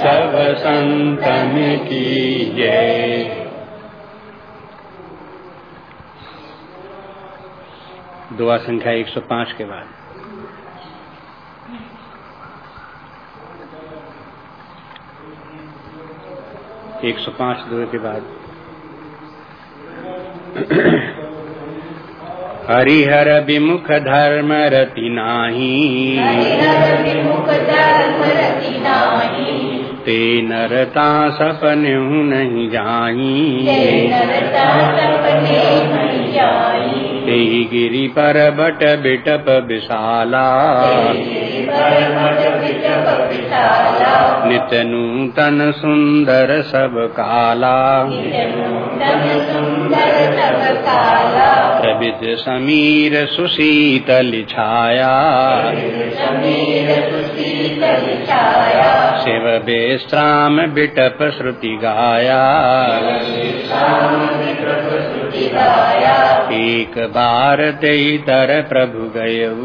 सब संतन की जय दुआ संख्या 105 के बाद। एक सौ पाँच दुआ के बाद। हरिहर विमुख धर्म रति नाही। ते नरता सपन नहीं जाई। ते गिरी पर बट बिटप विशाला। नित नूतन सुंदर सब काला। प्रविद समीर सुशीतल छाया। शिव बेस्त्राम बिटप श्रुति गाया। एक बार ते तर प्रभु गयऊ।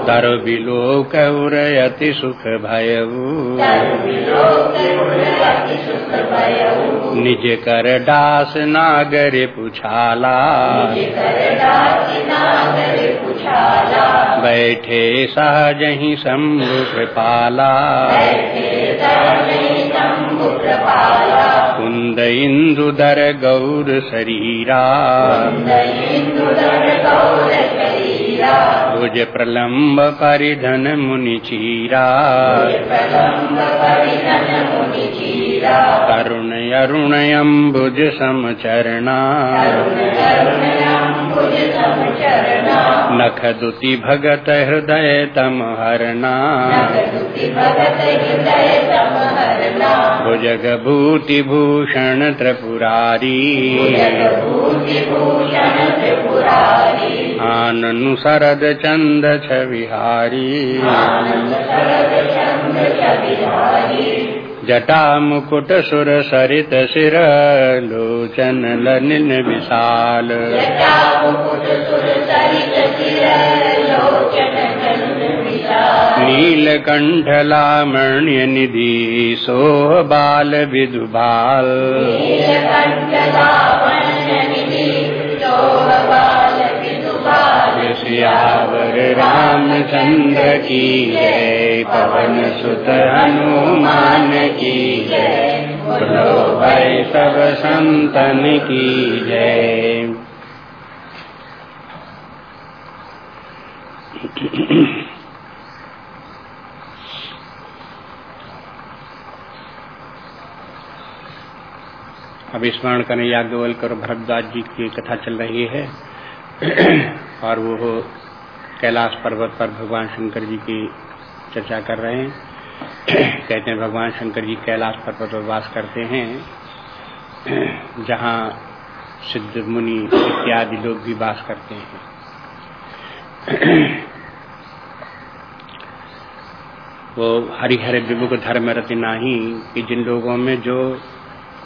तर बिलोक उरयति सुख भयऊ। निज कर दास नागर पुछाला। बैठे सहज ही शंभु कृपाला। कुंद इंदुदर गौर शरीरा। भुज प्रलम्ब परिधन मुनि चीरा। करुण अरुण अम्बुज समचरणा। नख दुति भगत हृदय तम हरना। भुजग भूति भूषण त्रिपुरारी। आननु शरद चंद छविहारी। जटा मुकुट सुरसरित शिरलोचन ललिन विशाल नीलकण्ठला मण्यनिधि सोबाल विधुबाल सियावर रामचंद्र की जय पवन सुत हनुमान की जय भाई सब संतन की जय अब स्मरण करें याज्ञवल्क और भरद्वाज जी की कथा चल रही है। और वो कैलाश पर्वत पर भगवान शंकर जी की चर्चा कर रहे हैं। कहते हैं, भगवान शंकर जी कैलाश पर्वत पर वास करते हैं। जहाँ सिद्ध मुनि इत्यादि लोग भी वास करते हैं। वो हरिहर विमुख धर्म रति नाही कि जिन लोगों में जो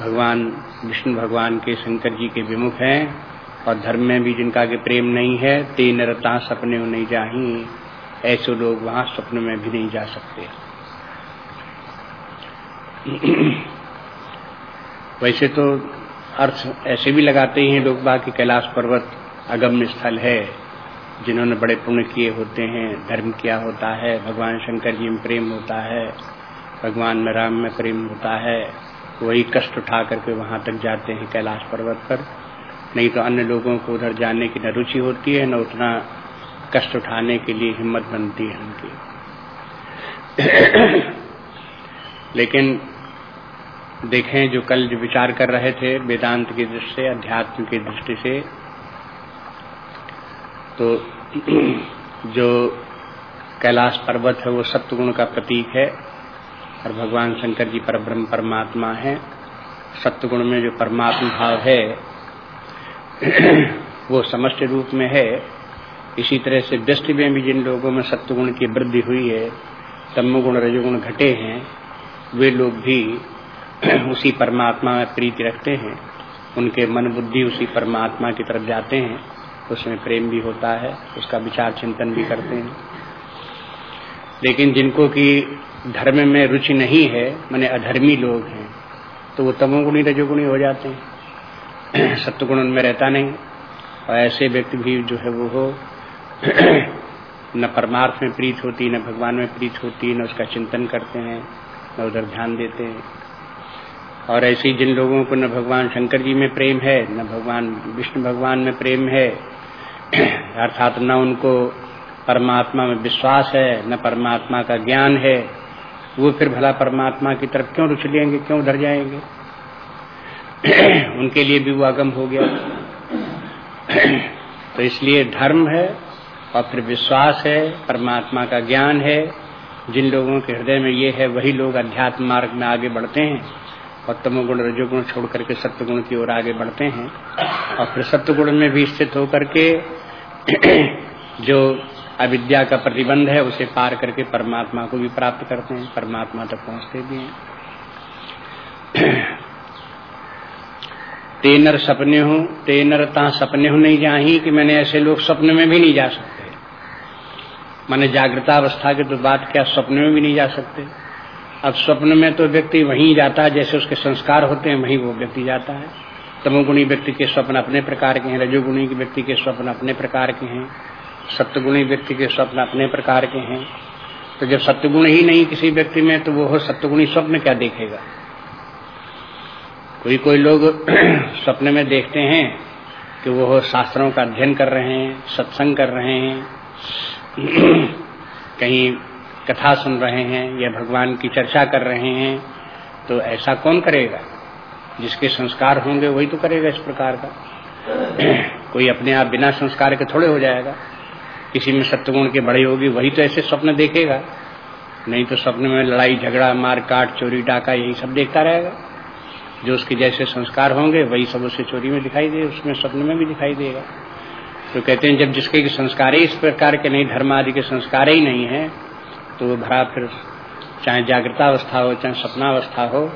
भगवान, विष्णु भगवान के शंकर जी के विमुख हैं और धर्म में भी जिनका के प्रेम नहीं है, तीन रता सपने नहीं जाही। ऐसे लोग वहाँ स्वप्न में भी नहीं जा सकते। वैसे तो अर्थ ऐसे भी लगाते हैं लोग बाकी कैलाश पर्वत अगम्य स्थल है, जिन्होंने बड़े पुण्य किए होते हैं। धर्म किया होता है? भगवान शंकर जी में प्रेम होता है, भगवान में राम में प्रेम होता है। वही कष्ट उठा करके वहाँ तक जाते हैं कैलाश पर्वत पर। नहीं तो अन्य लोगों को उधर जाने की न रुचि होती है, न उतना कष्ट उठाने के लिए हिम्मत बनती है उनकी। लेकिन देखें जो कल जो विचार कर रहे थे वेदांत की दृष्टि से, अध्यात्म की दृष्टि से तो जो कैलाश पर्वत है वो सत्वगुण का प्रतीक है और भगवान शंकर जी पर ब्रह्म परमात्मा है। सत्गुण में जो परमात्मा भाव है वो समष्ट रूप में है। इसी तरह से दृष्टि में भी जिन लोगों में सत्वगुण की वृद्धि हुई है, तमगुण, रजोगुण घटे हैं, वे लोग भी उसी परमात्मा में प्रीति रखते हैं। उनके मन बुद्धि उसी परमात्मा की तरफ़ जाते हैं। उसमें प्रेम भी होता है, उसका विचार चिंतन भी करते हैं। लेकिन जिनको कि धर्म में रुचि नहीं है, मैंने अधर्मी लोग हैं तो वो तमोगुणी, रजोगुणी हो जाते हैं। सत्वगुण उनमें रहता नहीं। और ऐसे व्यक्ति भी जो है वो हो, न परमार्थ में प्रीत होती, न भगवान में प्रीत होती, न उसका चिंतन करते हैं, न उधर ध्यान देते हैं। और ऐसे जिन लोगों को न भगवान शंकर जी में प्रेम है, न भगवान विष्णु भगवान में प्रेम है, अर्थात न उनको परमात्मा में विश्वास है, न परमात्मा का ज्ञान है, वो फिर भला परमात्मा की तरफ़ क्यों रुचि लेंगे, क्यों उधर जाएँगे? उनके लिए भी वो अगम हो गया। तो इसलिए धर्म है और फिर विश्वास है, परमात्मा का ज्ञान है। जिन लोगों के हृदय में ये है, वही लोग अध्यात्म मार्ग में आगे बढ़ते हैं और तमोगुण, रजोगुण छोड़ करके सत्वगुण की ओर आगे बढ़ते हैं। और फिर सत्वगुण में भी स्थित होकर के जो अविद्या का प्रतिबंध है, उसे पार करके परमात्मा को भी प्राप्त करते हैं। परमात्मा तक पहुँचते भी हैं। तेनर सपने हो तेनर ता सपने हो नहीं जाही कि मैंने ऐसे लोग सपने में भी नहीं जा सकते। मैंने जागृता अवस्था की तो बात क्या स्वप्न में भी नहीं जा सकते? अब स्वप्न में तो व्यक्ति वहीं जाता है, जैसे उसके संस्कार होते हैं, वहीं वो व्यक्ति जाता है। तमोगुणी व्यक्ति के स्वप्न अपने प्रकार के हैं, रजोगुणी व्यक्ति के स्वप्न अपने प्रकार के हैं सत्यगुणी व्यक्ति के स्वप्न अपने प्रकार के हैं। तो जब सत्यगुण ही नहीं किसी व्यक्ति में तो वो सत्यगुणी स्वप्न क्या देखेगा? कोई कोई लोग स्वप्न में देखते हैं कि वो शास्त्रों का अध्ययन कर रहे हैं, सत्संग कर रहे हैं, कहीं कथा सुन रहे हैं या भगवान की चर्चा कर रहे हैं तो ऐसा कौन करेगा? जिसके संस्कार होंगे वही तो करेगा इस प्रकार का। कोई अपने आप बिना संस्कार के थोड़े हो जाएगा। किसी में सत्यगुण के बड़े होगी, वही तो ऐसे स्वप्न देखेगा। नहीं तो स्वप्न में लड़ाई, झगड़ा, मार, काट, चोरी, डाका, यही सब देखता रहेगा। जो उसके जैसे संस्कार होंगे, वही सब उसे चोरी में दिखाई दे, उसमें स्वप्न में भी दिखाई देगा। तो कहते हैं, जब जिसके संस्कार ही इस प्रकार के नहीं, धर्म आदि के संस्कार ही नहीं है तो वो भरा फिर चाहे जागृता अवस्था हो, चाहे सपनावस्था हो,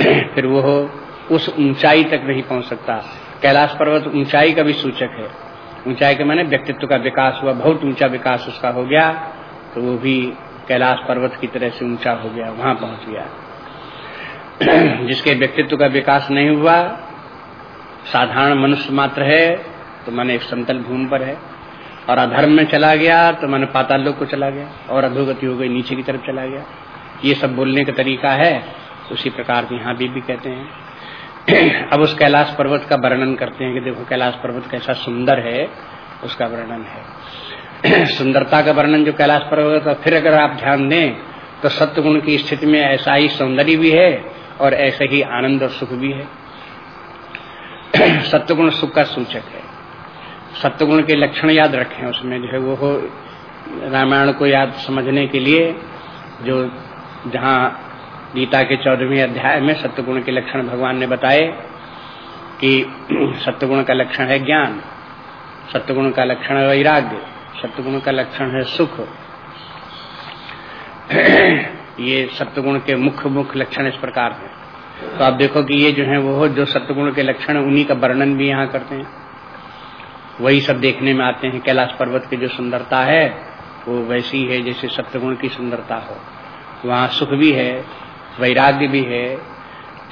फिर वो हो उस ऊंचाई तक नहीं पहुँच सकता। कैलाश पर्वत ऊंचाई का भी सूचक है। ऊंचाई के माने व्यक्तित्व का विकास हुआ, बहुत ऊँचा विकास उसका हो गया तो वो भी कैलाश पर्वत की तरह से ऊँचा हो गया, वहाँ पहुँच गया। जिसके व्यक्तित्व का विकास नहीं हुआ साधारण मनुष्य मात्र है तो माने एक समतल भूमि पर है। और अधर्म में चला गया तो मैंने पाताल लोग को चला गया और अधोगति हो गई नीचे की तरफ़ चला गया। ये सब बोलने का तरीका है उसी प्रकार से यहाँ भी, भी कहते हैं। अब उस कैलाश पर्वत का वर्णन करते हैं कि देखो कैलाश पर्वत कैसा सुंदर है उसका वर्णन है। सुंदरता का वर्णन जो कैलाश पर्वत का फिर अगर आप ध्यान दें तो सत्य गुण की स्थिति में ऐसा ही सौंदर्य भी है और ऐसे ही आनंद और सुख भी है। सत्य सुख का सूचक है। सत्वगुण के लक्षण याद रखें उसमें, जो है वो हो रामायण को याद समझने के लिए, जो जहाँ गीता के चौदहवें अध्याय में सत्यगुण के लक्षण भगवान ने बताए कि सत्यगुण का लक्षण है ज्ञान सत्यगुण का लक्षण है वैराग्य सत्यगुण का लक्षण है सुख। ये सत्यगुण के मुख्य मुख्य लक्षण इस प्रकार है। तो आप देखो कि ये जो है वो, जो सत्यगुण के लक्षण उन्हीं का वर्णन भी यहाँ करते हैं। वही सब देखने में आते हैं, कैलाश पर्वत की जो सुंदरता है, वो वैसी है जैसे सत्यगुण की सुंदरता हो। वहाँ सुख भी है, वैराग्य भी है,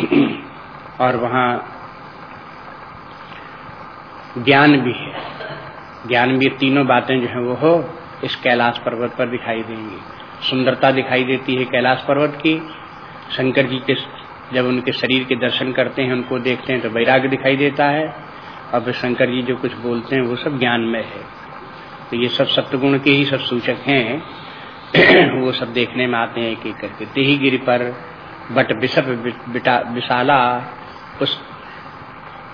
और वहाँ ज्ञान भी है। ज्ञान भी तीनों बातें जो है वो हो, इस कैलाश पर्वत पर दिखाई देंगी। सुंदरता दिखाई देती है कैलाश पर्वत की। शंकर जी के जब उनके शरीर के दर्शन करते हैं, उनको देखते हैं तो वैराग्य दिखाई देता है। अब शंकर जी जो कुछ बोलते हैं, वो सब ज्ञान में है। तो ये सब सत्गुण के ही सब सूचक हैं। वो सब देखने में आते हैं एक एक करके तेही गिरी पर बट बिशप विशाला, उस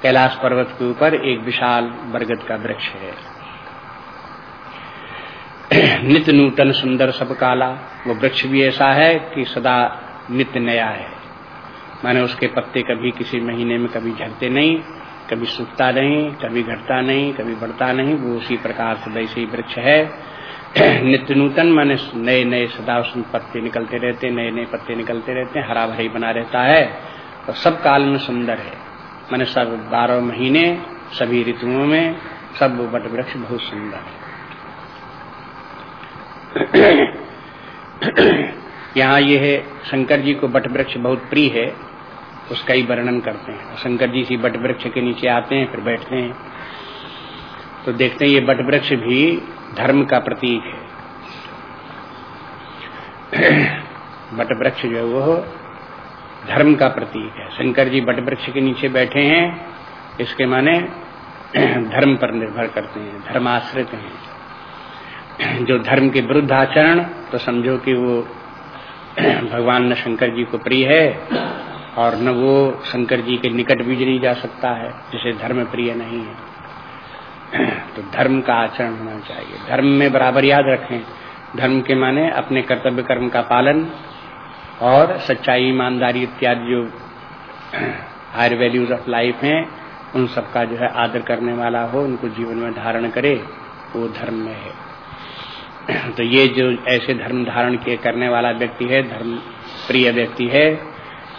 कैलाश पर्वत के ऊपर एक विशाल बरगद का वृक्ष है। नित्य नूतन सुंदर सब काला। वो वृक्ष भी ऐसा है कि सदा नित्य नया है। माने उसके पत्ते कभी किसी महीने में कभी झड़ते नहीं, कभी सूखता नहीं, कभी घटता नहीं, कभी बढ़ता नहीं, वो उसी प्रकार से वैसे ही वृक्ष है। नित्य नूतन माने नए नए सदा उसमें पत्ते निकलते रहते नए नए पत्ते निकलते रहते हैं हरा भरी बना रहता है। और सब काल में सुंदर है। मैंने सब बारह महीने, सभी ऋतुओं में सब वट वृक्ष बहुत सुंदर है। यहाँ ये है, शंकर जी को बट वृक्ष बहुत प्रिय है, उसका ही वर्णन करते हैं। शंकर जी इसी बट वृक्ष के नीचे आते हैं, फिर बैठते हैं। तो देखते हैं ये बट वृक्ष भी धर्म का प्रतीक है। बट वृक्ष जो है वो धर्म का प्रतीक है। शंकर जी बट वृक्ष के नीचे बैठे हैं, इसके माने धर्म पर निर्भर करते हैं, धर्माश्रित हैं। जो धर्म के विरुद्ध आचरण तो समझो कि वो भगवान न शंकर जी को प्रिय है, और न वो शंकर जी के निकट भी नहीं जा सकता है, जिसे धर्म प्रिय नहीं है। तो धर्म का आचरण होना चाहिए। धर्म में बराबर याद रखें। धर्म के माने अपने कर्तव्य कर्म का पालन, और सच्चाई, ईमानदारी इत्यादि जो हायर वैल्यूज़ ऑफ़ लाइफ हैं, उन सबका जो है आदर करने वाला हो, उनको जीवन में धारण करे, वो धर्म में है। तो ये जो ऐसे धर्म धारण किए करने वाला व्यक्ति है, धर्म प्रिय व्यक्ति है,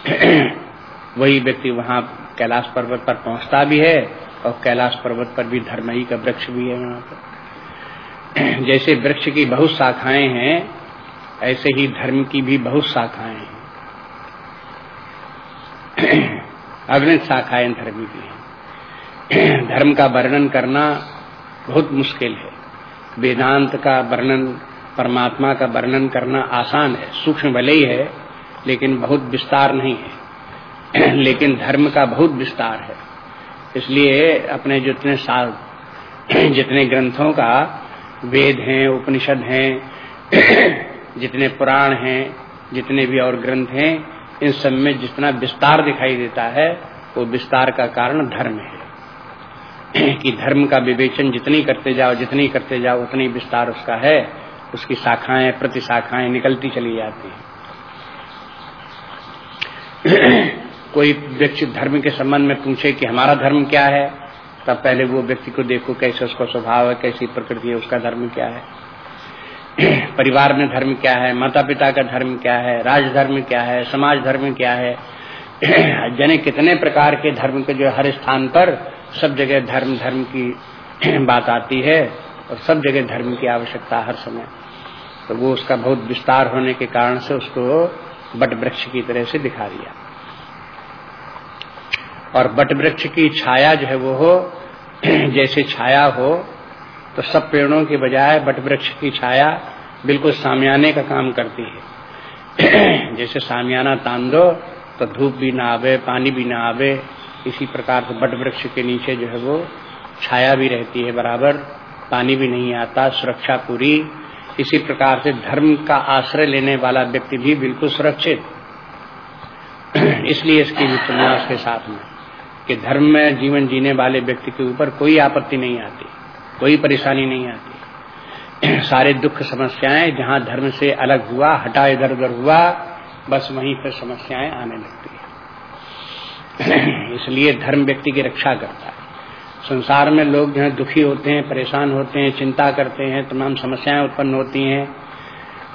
वही व्यक्ति वहाँ कैलाश पर्वत पर पहुँचता भी है और कैलाश पर्वत पर भी धर्म ही का वृक्ष भी है वहाँ पर। जैसे वृक्ष की बहुत शाखाएँ हैं, ऐसे ही धर्म की भी बहुत शाखाएँ हैं। अग्नित शाखाएँ धर्म की धर्म का वर्णन करना बहुत मुश्किल है। वेदांत का वर्णन, परमात्मा का वर्णन करना आसान है, सूक्ष्म भले ही है, लेकिन बहुत विस्तार नहीं है। लेकिन धर्म का बहुत विस्तार है। इसलिए अपने जितने साल जितने ग्रंथों का वेद हैं, उपनिषद हैं, जितने पुराण हैं, जितने भी और ग्रंथ हैं, इन सब में जितना विस्तार दिखाई देता है, वो विस्तार का कारण धर्म है। कि धर्म का विवेचन जितनी करते जाओ, जितनी करते जाओ, उतनी विस्तार उसका है। उसकी शाखाएँ प्रति शाखाएँ निकलती चली जाती हैं। कोई व्यक्ति धर्म के संबंध में पूछे कि हमारा धर्म क्या है, तब पहले वो व्यक्ति को देखो कैसे उसका स्वभाव है, कैसी प्रकृति है, उसका धर्म क्या है। परिवार में धर्म क्या है माता पिता का धर्म क्या है, राजधर्म क्या है, समाज धर्म क्या है। जने कितने प्रकार के धर्म के जो हर स्थान पर सब जगह धर्म धर्म की बात आती है और सब जगह धर्म की आवश्यकता हर समय। तो वो उसका बहुत विस्तार होने के कारण से उसको बट वृक्ष की तरह से दिखा दिया। और बट वृक्ष की छाया जो है वो हो, जैसे छाया हो तो सब पेड़ों के बजाय बट वृक्ष की छाया बिल्कुल सामियाने का काम करती है। जैसे सामियाना तान दो तो धूप भी ना आवे, पानी भी ना आवे इसी प्रकार से बट वृक्ष के नीचे जो है वो छाया भी रहती है बराबर, पानी भी नहीं आता, सुरक्षा पूरी। इसी प्रकार से धर्म का आश्रय लेने वाला व्यक्ति भी बिल्कुल सुरक्षित। इसलिए इसकी भी तुलना उसके साथ में, कि धर्म में जीवन जीने वाले व्यक्ति के ऊपर कोई आपत्ति नहीं आती, कोई परेशानी नहीं आती। सारे दुख समस्याएँ जहाँ धर्म से अलग हुआ, हटा इधर उधर हुआ, बस वहीं पर समस्याएँ आने लगती है। इसलिए धर्म व्यक्ति की रक्षा करता है। संसार में लोग जो है, दुखी होते हैं, परेशान होते हैं, चिंता करते हैं, तमाम समस्याएँ उत्पन्न होती हैं।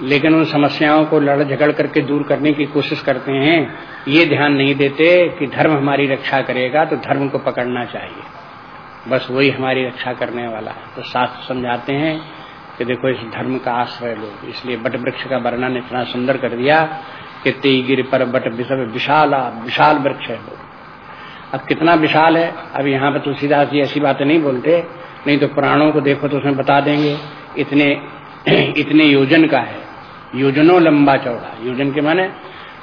लेकिन उन समस्याओं को लड़ झगड़ करके दूर करने की कोशिश करते हैं। ये ध्यान नहीं देते कि धर्म हमारी रक्षा करेगा तो धर्म को पकड़ना चाहिए। बस वही हमारी रक्षा करने वाला है। तो शास्त्र समझाते हैं कि देखो, इस धर्म का आश्रय लो। इसलिए बट वृक्ष का वर्णन इतना सुंदर कर दिया कि तेई गिर पर बट विशाल विशाल वृक्ष है वो। अब कितना विशाल है? अब यहाँ पर तुलसीदास जी ऐसी बातें नहीं बोलते। नहीं तो पुराणों को देखो तो उसमें बता देंगे, इतने इतने योजन का है। योजनों लंबा चौड़ा। योजन के माने,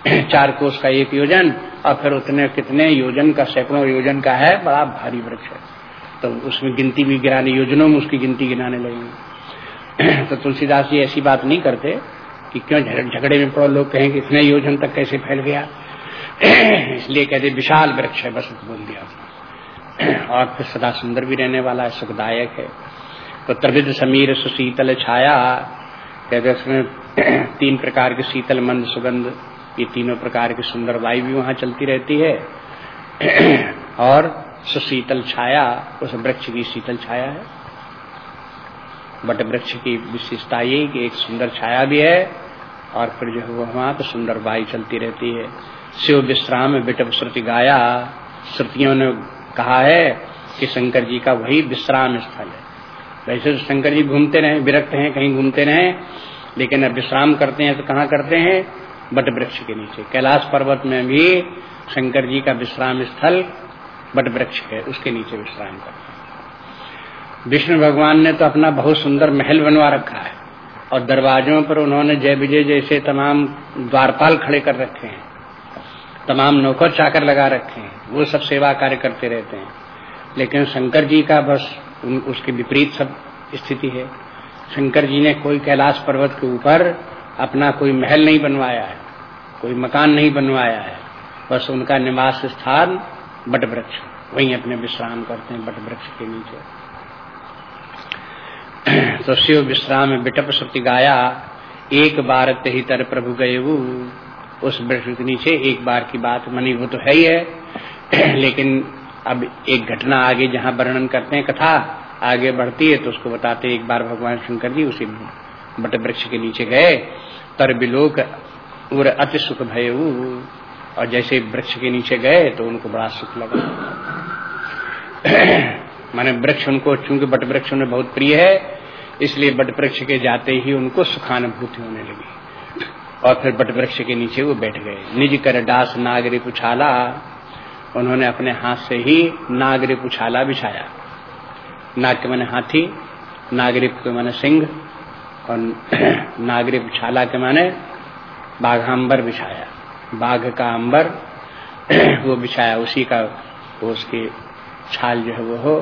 चार कोष का एक योजन, और फिर उतने कितने योजन का, सैकड़ों योजन का है, बड़ा भारी वृक्ष है। तो उसमें गिनती भी गिराने, योजनों में उसकी गिनती गिराने लगेंगे। तो तुलसीदास जी ऐसी बात नहीं करते कि क्यों झगड़े में पड़ो? लोग कहें कि इतने योजन तक कैसे फैल गया? इसलिए कहते विशाल वृक्ष है, बस बोल दिया और फिर सदा सुंदर भी रहने वाला है, सुखदायक है। तो त्रिविध समीर सुशीतल छाया। कहते उसमें तीन प्रकार की शीतल, मंद, सुगंध, ये तीनों प्रकार की सुंदर वायु भी वहाँ चलती रहती है। और सुशीतल छाया, उस वृक्ष की शीतल छाया है। बट वृक्ष की विशेषता ये कि एक सुंदर छाया भी है, और फिर जो है वहाँ तो सुंदर वायु चलती रहती है। शिव विश्राम बिटप श्रुति गाया। श्रुतियों ने कहा है कि शंकर जी का वही विश्राम स्थल है। वैसे तो शंकर जी घूमते रहे, विरक्त हैं, कहीं घूमते रहे, लेकिन अब विश्राम करते हैं तो कहाँ करते हैं? बट वृक्ष के नीचे। कैलाश पर्वत में भी शंकर जी का विश्राम स्थल बट वृक्ष है, उसके नीचे विश्राम करते हैं। विष्णु भगवान ने तो अपना बहुत सुंदर महल बनवा रखा है, और दरवाजों पर उन्होंने जय विजय जैसे तमाम द्वारपाल खड़े कर रखे हैं। तमाम नौकर चाकर लगा रखे हैं। वो सब सेवा कार्य करते रहते हैं। लेकिन शंकर जी का बस उन, उसके विपरीत सब स्थिति है। शंकर जी ने कोई कैलाश पर्वत के ऊपर अपना कोई महल नहीं बनवाया है कोई मकान नहीं बनवाया है। बस उनका निवास स्थान बट वृक्ष वहीं अपने विश्राम करते हैं बट वृक्ष के नीचे। तो शिव विश्राम बिटप श्रुति गाया एक बार ही तर प्रभु गए उस वृक्ष के नीचे एक बार की बात मनी वो तो है ही है। लेकिन अब एक घटना आगे जहाँ वर्णन करते हैं, कथा आगे बढ़ती है तो उसको बताते एक बार भगवान शंकर जी उसी बट वृक्ष के नीचे गए, तर बिलोक उर अति सुख भय और जैसे वृक्ष के नीचे गए तो उनको बड़ा सुख लगा। माने वृक्ष उनको, चूँकि बट वृक्ष उन्हें बहुत प्रिय है, इसलिए बट वृक्ष के जाते ही उनको सुखानुभूति होने लगी। और फिर बट वृक्ष के नीचे वो बैठ गए। निज कर डास नागरी पुछाला उन्होंने अपने हाथ से ही नागरिक उछाला बिछाया। नाग के मैंने हाथी, नागरिक के मैंने सिंह और नागरिक उछाला के मैंने बाघाम्बर बिछाया। बाघ का अंबर वो बिछाया। उसी का वो उसकी छाल जो है वो हो,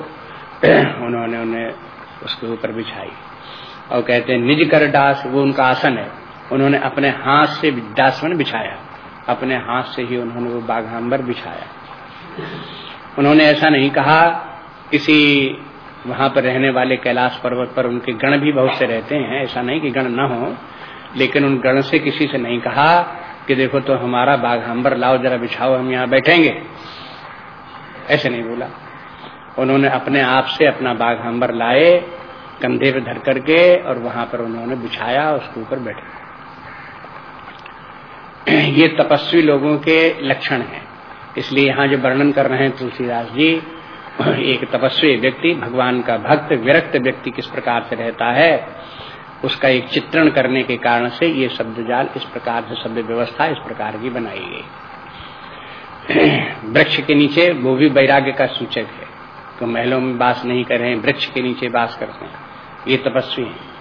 उन्होंने उन्हें उसके ऊपर बिछाई। और कहते हैं, निज कर दास, वो उनका आसन है। उन्होंने अपने हाथ से दासन बिछाया। अपने हाथ से ही उन्होंने वो बाघाम्बर बिछाया। उन्होंने ऐसा नहीं कहा किसी वहाँ पर रहने वाले कैलाश पर्वत पर उनके गण भी बहुत से रहते हैं, ऐसा नहीं कि गण न हो, लेकिन उन गण से किसी से नहीं कहा कि देखो तो हमारा बाघाम्बर लाओ जरा बिछाओ, हम यहाँ बैठेंगे। ऐसे नहीं बोला। उन्होंने अपने आप से अपना बाघाम्बर लाए, कंधे पे धर करके, और वहाँ पर उन्होंने बिछाया, उसके ऊपर बैठे। ये तपस्वी लोगों के लक्षण हैं। इसलिए यहाँ जो वर्णन कर रहे हैं तुलसीदास जी, एक तपस्वी व्यक्ति, भगवान का भक्त, विरक्त व्यक्ति किस प्रकार से रहता है, उसका एक चित्रण करने के कारण से ये शब्द जाल इस प्रकार से शब्द व्यवस्था इस प्रकार की बनाई गई। वृक्ष के नीचे वो भी वैराग्य का सूचक है। तो महलों में बास नहीं कर वृक्ष के नीचे बास करते हैं। ये तपस्वी हैं।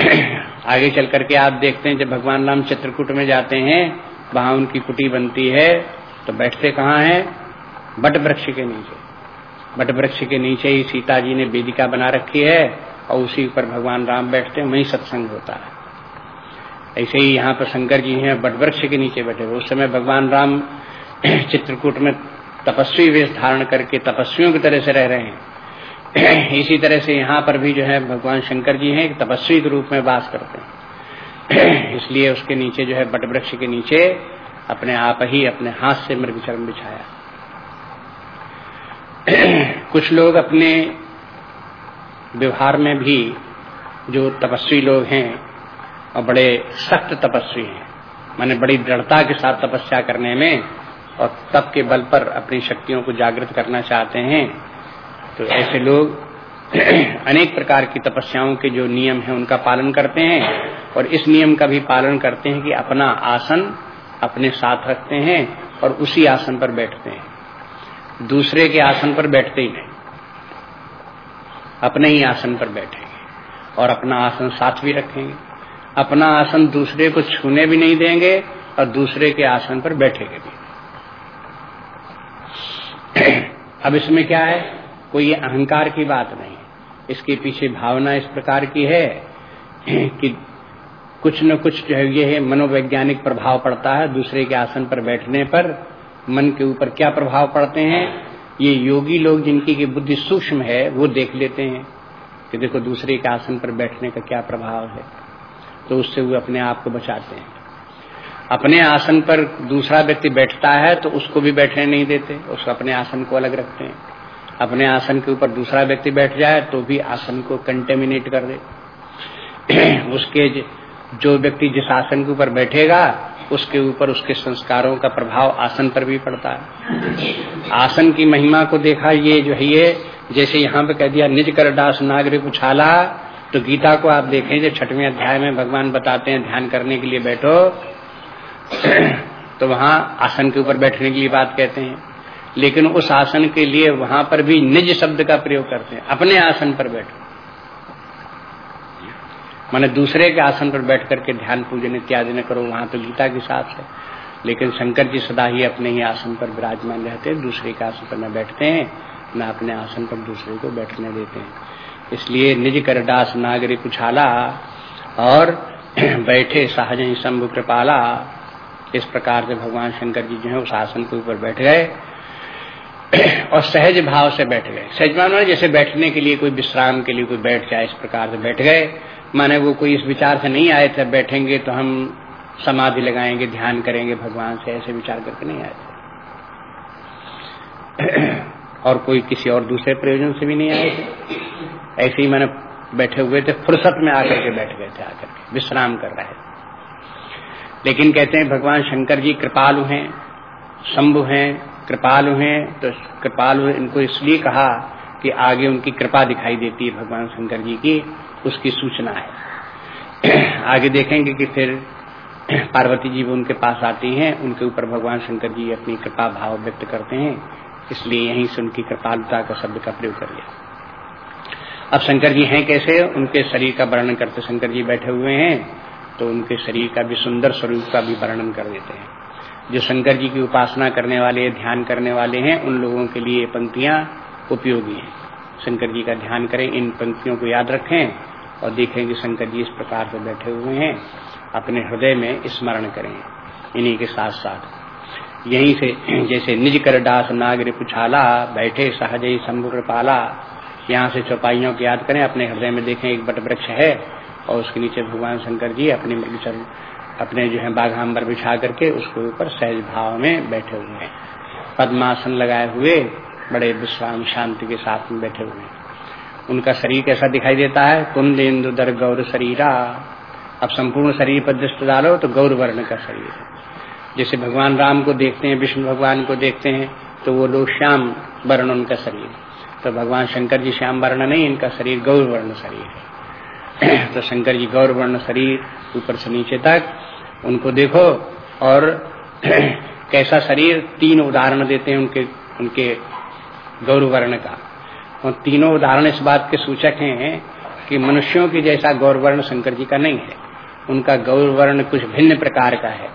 आगे चल करके आप देखते हैं, जब भगवान राम चित्रकूट में जाते हैं, वहाँ उनकी कुटी बनती है तो बैठते कहाँ हैं? बट वृक्ष के नीचे। बट वृक्ष के नीचे ही सीता जी ने वेदिका बना रखी है, और उसी पर भगवान राम बैठते हैं, वही सत्संग होता है। ऐसे ही यहाँ पर शंकर जी हैं, बट वृक्ष के नीचे बैठे उस समय भगवान राम चित्रकूट में तपस्वी वेश धारण करके तपस्वियों की तरह से रह रहे हैं। इसी तरह से यहाँ पर भी जो है भगवान शंकर जी हैं तपस्वी के रूप में वास करते हैं। इसलिए उसके नीचे जो है बट वृक्ष के नीचे अपने आप ही अपने हाथ से मृग चरण बिछाया। कुछ लोग अपने व्यवहार में भी जो तपस्वी लोग हैं, और बड़े सख्त तपस्वी हैं, माने बड़ी दृढ़ता के साथ तपस्या करने में और तप के बल पर अपनी शक्तियों को जागृत करना चाहते हैं तो ऐसे लोग अनेक प्रकार की तपस्याओं के जो नियम है, उनका पालन करते हैं और इस नियम का भी पालन करते हैं कि अपना आसन अपने साथ रखते हैं और उसी आसन पर बैठते हैं। दूसरे के आसन पर बैठते ही नहीं। अपने ही आसन पर बैठेंगे और अपना आसन साथ भी रखेंगे। अपना आसन दूसरे को छूने भी नहीं देंगे और दूसरे के आसन पर बैठेंगे भी अब इसमें क्या है? कोई ये अहंकार की बात नहीं इसके पीछे भावना इस प्रकार की है कि कुछ न कुछ जो है, ये मनोवैज्ञानिक प्रभाव पड़ता है दूसरे के आसन पर बैठने पर। मन के ऊपर क्या प्रभाव पड़ते हैं? ये योगी लोग जिनकी की बुद्धि सूक्ष्म है, वो देख लेते हैं कि देखो दूसरे के आसन पर बैठने का क्या प्रभाव है। तो उससे वो अपने आप को बचाते हैं। अपने आसन पर दूसरा व्यक्ति बैठता है तो उसको भी बैठने नहीं देते, उसको अपने आसन को अलग रखते हैं। अपने आसन के ऊपर दूसरा व्यक्ति बैठ जाए तो भी आसन को कंटेमिनेट कर दे। उसके जो व्यक्ति जिस आसन के ऊपर बैठेगा, उसके ऊपर उसके संस्कारों का प्रभाव आसन पर भी पड़ता है। आसन की महिमा को देखा, ये जो है ये, जैसे यहाँ पे कह दिया, निज कर दास नागरिक उछाला तो गीता को आप देखें, जो छठवें अध्याय में भगवान बताते हैं, ध्यान करने के लिए बैठो। तो वहाँ आसन के ऊपर बैठने के लिए बात कहते हैं। लेकिन उस आसन के लिए वहाँ पर भी निज शब्द का प्रयोग करते हैं। अपने आसन पर बैठो। माने दूसरे के आसन पर बैठ करके ध्यान पूजन इत्यादि न करो, वहाँ तो गीता के साथ है। लेकिन शंकर जी सदा ही अपने ही आसन पर विराजमान रहते हैं, दूसरे के आसन पर न बैठते हैं, न अपने आसन पर दूसरे को बैठने देते हैं। इसलिए निज कर करदास नागरी कुछाला और बैठे सहज ही शंभु कृपाला, इस प्रकार से भगवान शंकर जी जो है उस आसन के ऊपर बैठ गए। और सहज भाव से बैठ गए। सहज भाव जैसे बैठने के लिए कोई विश्राम के लिए कोई बैठ जाए, इस प्रकार से बैठ गए। माने वो कोई इस विचार से नहीं आए थे बैठेंगे तो हम समाधि लगाएँगे, ध्यान करेंगे, भगवान से ऐसे विचार करके नहीं आए। थे और कोई किसी और दूसरे प्रयोजन से भी नहीं आए। थे ऐसे ही मैंने बैठे हुए थे, फुर्सत में आकर के बैठ गए थे, आकर के विश्राम कर रहे थे। लेकिन कहते हैं, भगवान शंकर जी कृपालु हैं, शंभु हैं कृपालु हैं तो कृपालु इनको इसलिए कहा कि आगे उनकी कृपा दिखाई देती है भगवान शंकर जी की उसकी सूचना है। आगे देखेंगे कि फिर पार्वती जी भी उनके पास आती हैं उनके ऊपर भगवान शंकर जी अपनी कृपा भाव व्यक्त करते हैं इसलिए यहीं से उनकी कृपालुता का शब्द का प्रयोग कर लिया। अब शंकर जी हैं कैसे? उनके शरीर का वर्णन करते शंकर जी बैठे हुए हैं तो उनके शरीर का भी सुंदर स्वरूप का भी वर्णन कर देते हैं। जो शंकर जी की उपासना करने वाले, ध्यान करने वाले हैं, उन लोगों के लिए पंक्तियाँ उपयोगी हैं। शंकर जी का ध्यान करें, इन पंक्तियों को याद रखें और देखें कि शंकर जी इस प्रकार से बैठे हुए हैं। अपने हृदय में स्मरण करें, इन्हीं के साथ साथ यहीं से जैसे निज कर दास नागर पुछाला, बैठे सहज ही पाला यहाँ से चौपाइयों की याद करें, अपने हृदय में देखें, एक बट वृक्ष है और उसके नीचे भगवान शंकर जी अपने मृगचर अपने जो है बाघाम्बर बिछा करके उसके ऊपर सहज भाव में बैठे हुए हैं। पद्मासन लगाए हुए बड़े विश्राम शांति के साथ में बैठे हुए हैं। उनका शरीर कैसा दिखाई देता है? कुंद इंदु दर गौर शरीरा। अब संपूर्ण शरीर पर दृष्टि डालो तो गौर वर्ण का शरीर है। जैसे भगवान राम को देखते हैं, विष्णु भगवान को देखते हैं तो वो लोग श्याम वर्ण उनका शरीर तो भगवान शंकर जी श्याम वर्ण नहीं, इनका शरीर गौर वर्ण शरीर है। तो शंकर जी गौर वर्ण शरीर ऊपर से नीचे तक उनको देखो और कैसा शरीर, तीन उदाहरण देते हैं उनके उनके गौर वर्ण का। और तीनों उदाहरण इस बात के सूचक हैं कि मनुष्यों की जैसा गौर वर्ण शंकर जी का नहीं है। उनका गौर वर्ण कुछ भिन्न प्रकार का है।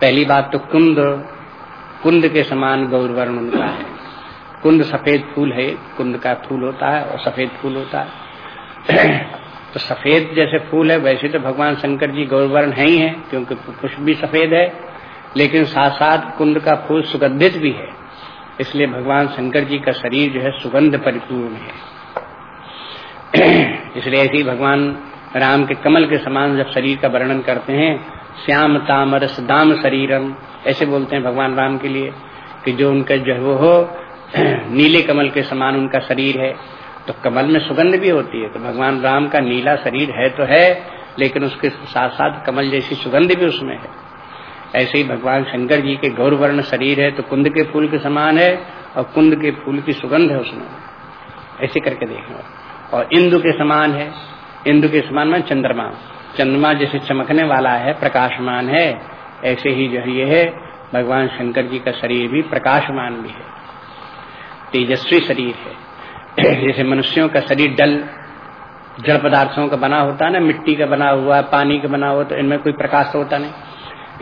पहली बात तो कुंद कुंद के समान गौर वर्ण उनका है। कुंद सफ़ेद फूल है, कुंद का फूल होता है और सफ़ेद फूल होता है। तो सफ़ेद जैसे फूल है, वैसे तो भगवान शंकर जी गौरवर्ण है ही है, क्योंकि पुष्प भी सफ़ेद है, लेकिन साथ साथ कुंद का फूल सुगंधित भी है। इसलिए भगवान शंकर जी का शरीर जो है सुगंध परिपूर्ण है। इसलिए ऐसे भगवान राम के कमल के समान जब शरीर का वर्णन करते हैं, श्याम तामरस दाम शरीरम, ऐसे बोलते हैं भगवान राम के लिए कि जो उनका जो वो हो, नीले कमल के समान उनका शरीर है। तो कमल में सुगंध भी होती है। तो भगवान राम का नीला शरीर है तो है, लेकिन उसके साथ साथ कमल जैसी सुगंध भी उसमें है। ऐसे ही भगवान शंकर जी के गौरवर्ण शरीर है तो कुंद के फूल के समान है और कुंद के फूल की सुगंध है उसमें। ऐसे करके देखना। और इंदु के समान है। इंदु के समान में चंद्रमा। चंद्रमा जैसे चमकने वाला है, प्रकाशमान है। ऐसे ही जो ये है, भगवान शंकर जी का शरीर भी प्रकाशमान भी है। तेजस्वी शरीर है। जैसे मनुष्यों का शरीर डल जड़ पदार्थों का बना होता है ना, मिट्टी का बना हुआ पानी का बना हुआ तो इनमें कोई प्रकाश होता नहीं।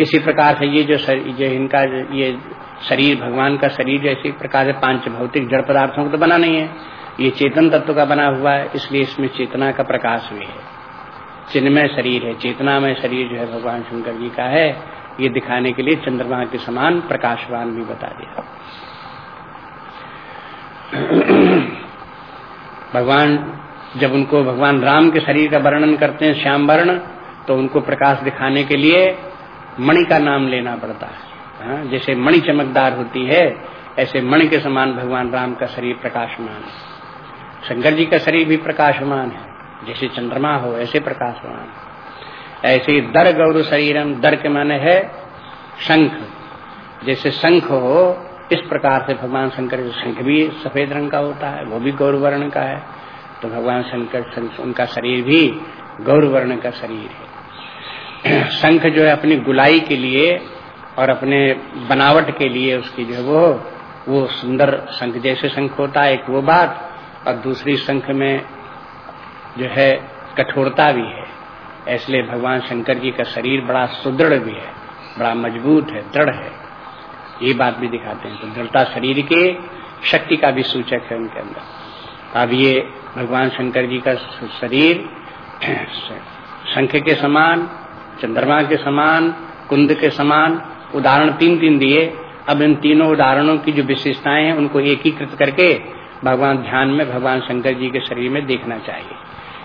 इसी प्रकार से ये जो जो इनका ये शरीर, भगवान का शरीर जो इसी प्रकार से पाँच भौतिक जड़ पदार्थों का तो बना नहीं है। ये चेतन तत्व का बना हुआ है, इसलिए इसमें चेतना का प्रकाश भी है। चिन्मय शरीर है चेतना में शरीर जो है, भगवान शंकर जी का है। ये दिखाने के लिए चंद्रमा के समान प्रकाशवान भी बता दिया। भगवान जब उनको भगवान राम के शरीर का वर्णन करते हैं श्याम वर्ण तो उनको प्रकाश दिखाने के लिए मणि का नाम लेना पड़ता है। हाँ, जैसे मणि चमकदार होती है ऐसे मणि के समान भगवान राम का शरीर प्रकाशमान है। शंकर जी का शरीर भी प्रकाशमान है जैसे चंद्रमा हो ऐसे प्रकाशमान ऐसे दर गौर शरीरम दर के माने है शंख। जैसे शंख हो इस प्रकार से भगवान शंकर शंख भी सफ़ेद रंग का होता है, वो भी गौर वर्ण का है। तो भगवान शंकर उनका शरीर भी गौर वर्ण का शरीर है। शंख जो है अपनी गुलाई के लिए और अपने बनावट के लिए उसकी जो है वो वो सुंदर शंख जैसे शंख होता है, एक वो बात, और दूसरी शंख में जो है कठोरता भी है। इसलिए भगवान शंकर जी का शरीर बड़ा सुदृढ़ भी है, बड़ा मज़बूत है, दृढ़ है। ये बात भी दिखाते हैं। तो दृढ़ता शरीर के, शक्ति का भी सूचक है उनके अंदर। अब ये भगवान शंकर जी का शरीर, शंख के समान, चंद्रमा के समान, कुंद के समान, उदाहरण तीन तीन दिए। अब इन तीनों उदाहरणों की जो विशेषताएँ हैं, उनको एकीकृत करके भगवान ध्यान में, भगवान शंकर जी के शरीर में देखना चाहिए।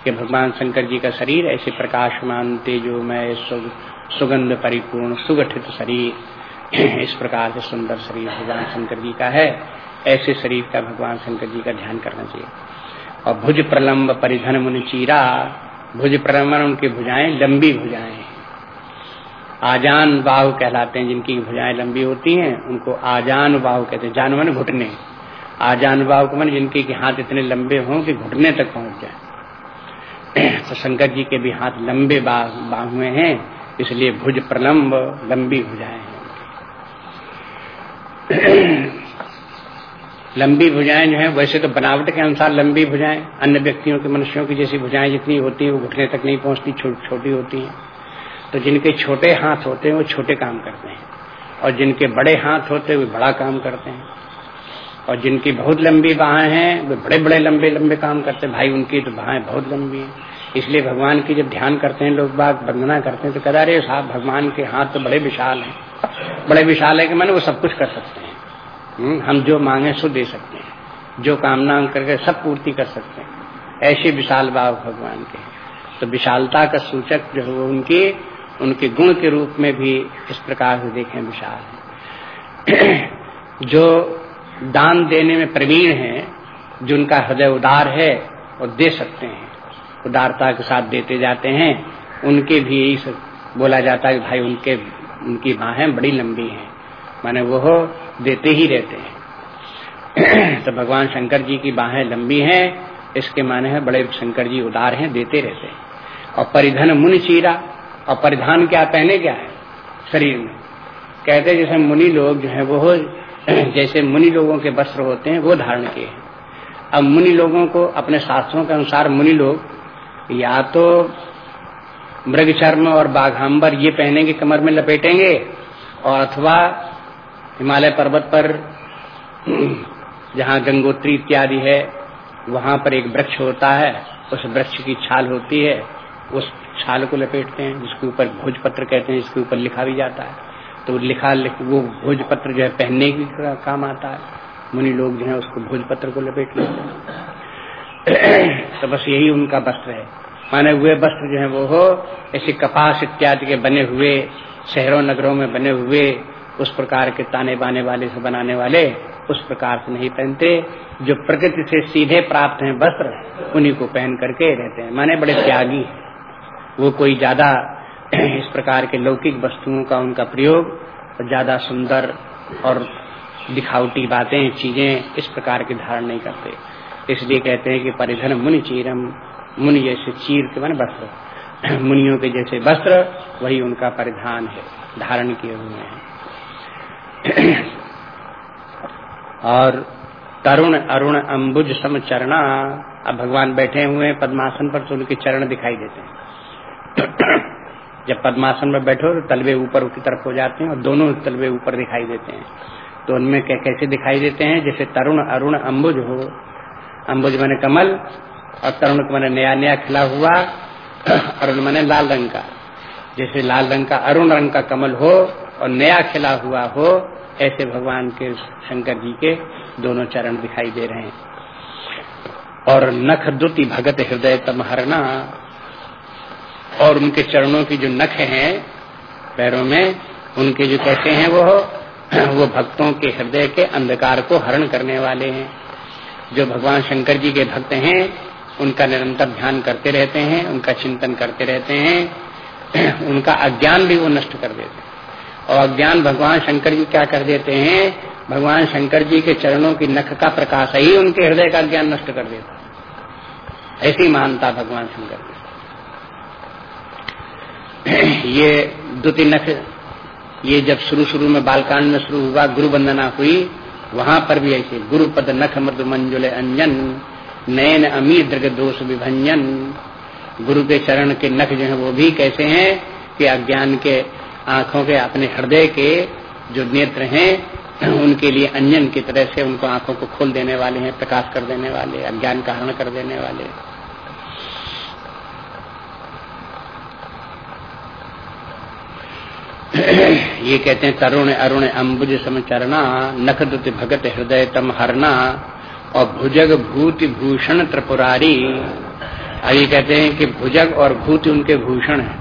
कि भगवान शंकर जी का शरीर ऐसे प्रकाशमान, तेजोमय सुगंध परिपूर्ण, सुगठित शरीर इस प्रकार से सुंदर शरीर भगवान शंकर जी का है। ऐसे शरीर का भगवान शंकर जी का ध्यान करना चाहिए। और भुज प्रलंब परिधन मुनि चीरा, भुज प्रलंबन उनकी भुजाएँ लंबी भुजाएँ आजान बाहु कहलाते हैं, जिनकी भुजाएँ लंबी होती हैं, उनको आजान बाहु कहते हैं। जान मन घुटने। आजान बाहु को मन जिनके हाथ इतने लंबे हों कि घुटने तक पहुँच जाए। तो शंकर जी के भी हाथ लंबे बाहुए हैं, इसलिए भुज प्रलम्ब लंबी भुजाएँ लंबी भुजाएँ जो है वैसे तो बनावट के अनुसार लंबी भुजाएँ अन्य व्यक्तियों के मनुष्यों की जैसी भुजाएँ जितनी होती है वो घुटने तक नहीं पहुँचती छो, छोटी होती हैं। तो जिनके छोटे हाथ होते हैं वो छोटे काम करते हैं। और जिनके बड़े हाथ होते हैं वे बड़ा काम करते हैं। और जिनकी बहुत लंबी बाहें हैं वे बड़े बड़े लंबे लंबे काम करते हैं। भाई उनकी तो बाहें बहुत लंबी हैं। इसलिए भगवान की जब ध्यान करते हैं लोग बाग वंदना करते हैं तो कहता अरे साहब भगवान के हाथ तो बड़े विशाल हैं। बड़े विशाल है कि मैंने वो सब कुछ कर सकते हैं। हम्म, हम जो मांगे सो दे सकते हैं। जो कामना करके सब पूर्ति कर सकते हैं। ऐसे विशाल भाव भगवान के तो विशालता का सूचक जो है उनके उनके गुण के रूप में भी इस प्रकार से देखें विशाल है। जो दान देने में प्रवीण है जिनका हृदय उदार है और दे सकते हैं। उदारता के साथ देते जाते हैं, उनके भी यही बोला जाता है भाई उनके, उनकी बाहें बड़ी लंबी हैं। माने वो देते ही रहते हैं। तो भगवान शंकर जी की बाहें लंबी हैं, इसके माने है बड़े शंकर जी उदार हैं, देते रहते हैं। और परिधन मुनि चीरा, और परिधान क्या, पहने क्या है? शरीर में। कहते जैसे मुनि लोग जो है, वो जैसे मुनि लोगों के वस्त्र होते हैं, वो धारण किए हैं। अब मुनि लोगों को अपने शास्त्रों के अनुसार मुनि लोग या तो मृग चर्म और बाघाम्बर ये पहनेंगे कमर में लपेटेंगे और अथवा हिमालय पर्वत पर जहाँ गंगोत्री इत्यादि है वहाँ पर एक वृक्ष होता है उस वृक्ष की छाल होती है उस छाल को लपेटते हैं जिसके ऊपर भोजपत्र कहते हैं जिसके ऊपर लिखा भी जाता है। तो लिखा लिख, वो भोजपत्र जो है पहनने की काम आता है। मुनि लोग जो है उसको भोजपत्र को लपेट लेते हैं। तो बस यही उनका वस्त्र है। माने हुए वस्त्र जो है वो हो, ऐसे कपास इत्यादि के बने हुए, शहरों, नगरों में बने हुए, उस प्रकार के ताने बाने वाले से बनाने वाले, उस प्रकार से नहीं पहनते। जो प्रकृति से सीधे प्राप्त हैं वस्त्र, उन्हीं को पहन करके रहते हैं। माने बड़े त्यागी वो कोई ज़्यादा इस प्रकार के लौकिक वस्तुओं का उनका प्रयोग, ज़्यादा सुंदर और दिखावटी बातें, चीज़ें इस प्रकार की धारण नहीं करते। इसलिए कहते हैं कि परिधन मुनि चीरम मुनि जैसे चीर के मन वस्त्र। मुनियों के जैसे वस्त्र, वही उनका परिधान है, धारण किए हुए हैं। और तरुण अरुण अम्बुज सम चरणा अब भगवान बैठे हुए हैं, पद्मासन पर तो उनके चरण दिखाई देते हैं। जब पद्मासन में बैठो तो तलवे ऊपर की तरफ़ हो जाते हैं और दोनों तलवे ऊपर दिखाई देते हैं। तो उनमें कैसे दिखाई देते हैं? जैसे तरुण अरुण अम्बुज हो अम्बुज मैंने कमल और तरुण को मैंने नया नया खिला हुआ, अरुण मैंने लाल रंग का। जैसे लाल रंग का अरुण रंग का कमल हो और नया खिला हुआ हो, ऐसे भगवान के शंकर जी के दोनों चरण दिखाई दे रहे हैं। और नख दुति भगत हृदय तमहरना और उनके चरणों की जो नख हैं, पैरों में, उनके जो कहते हैं वो वो भक्तों के हृदय के अंधकार को हरण करने वाले हैं। जो भगवान शंकर जी के भक्त हैं उनका निरंतर ध्यान करते रहते हैं, उनका चिंतन करते रहते हैं, उनका अज्ञान भी वो नष्ट कर देते हैं। और अज्ञान भगवान शंकर जी क्या कर देते हैं? भगवान शंकर जी के चरणों की नख का प्रकाश ही उनके हृदय का ज्ञान नष्ट कर देता ऐसी मानता भगवान शंकर जी। ये द्वितीय नख, ये जब शुरू शुरू में बालकांड में शुरू हुआ, गुरु वंदना हुई, वहाँ पर भी ऐसे गुरु पद नख मृदु मंजुल अंजन नयन अमीर दृग दोष विभंजन। गुरु के चरण के नख जो है वो भी कैसे हैं कि अज्ञान के आँखों के अपने हृदय के जो नेत्र हैं, उनके लिए अंजन की तरह से उनको आँखों को खोल देने वाले हैं, प्रकाश कर देने वाले, अज्ञान का हरण कर देने वाले। ये कहते हैं तरुण अरुण अम्बुज समचरना नख दुत भगत हृदय तम हरना। और भुजग भूति भूषण त्रिपुरारी। अभी कहते हैं कि भुजग और भूति उनके भूषण है।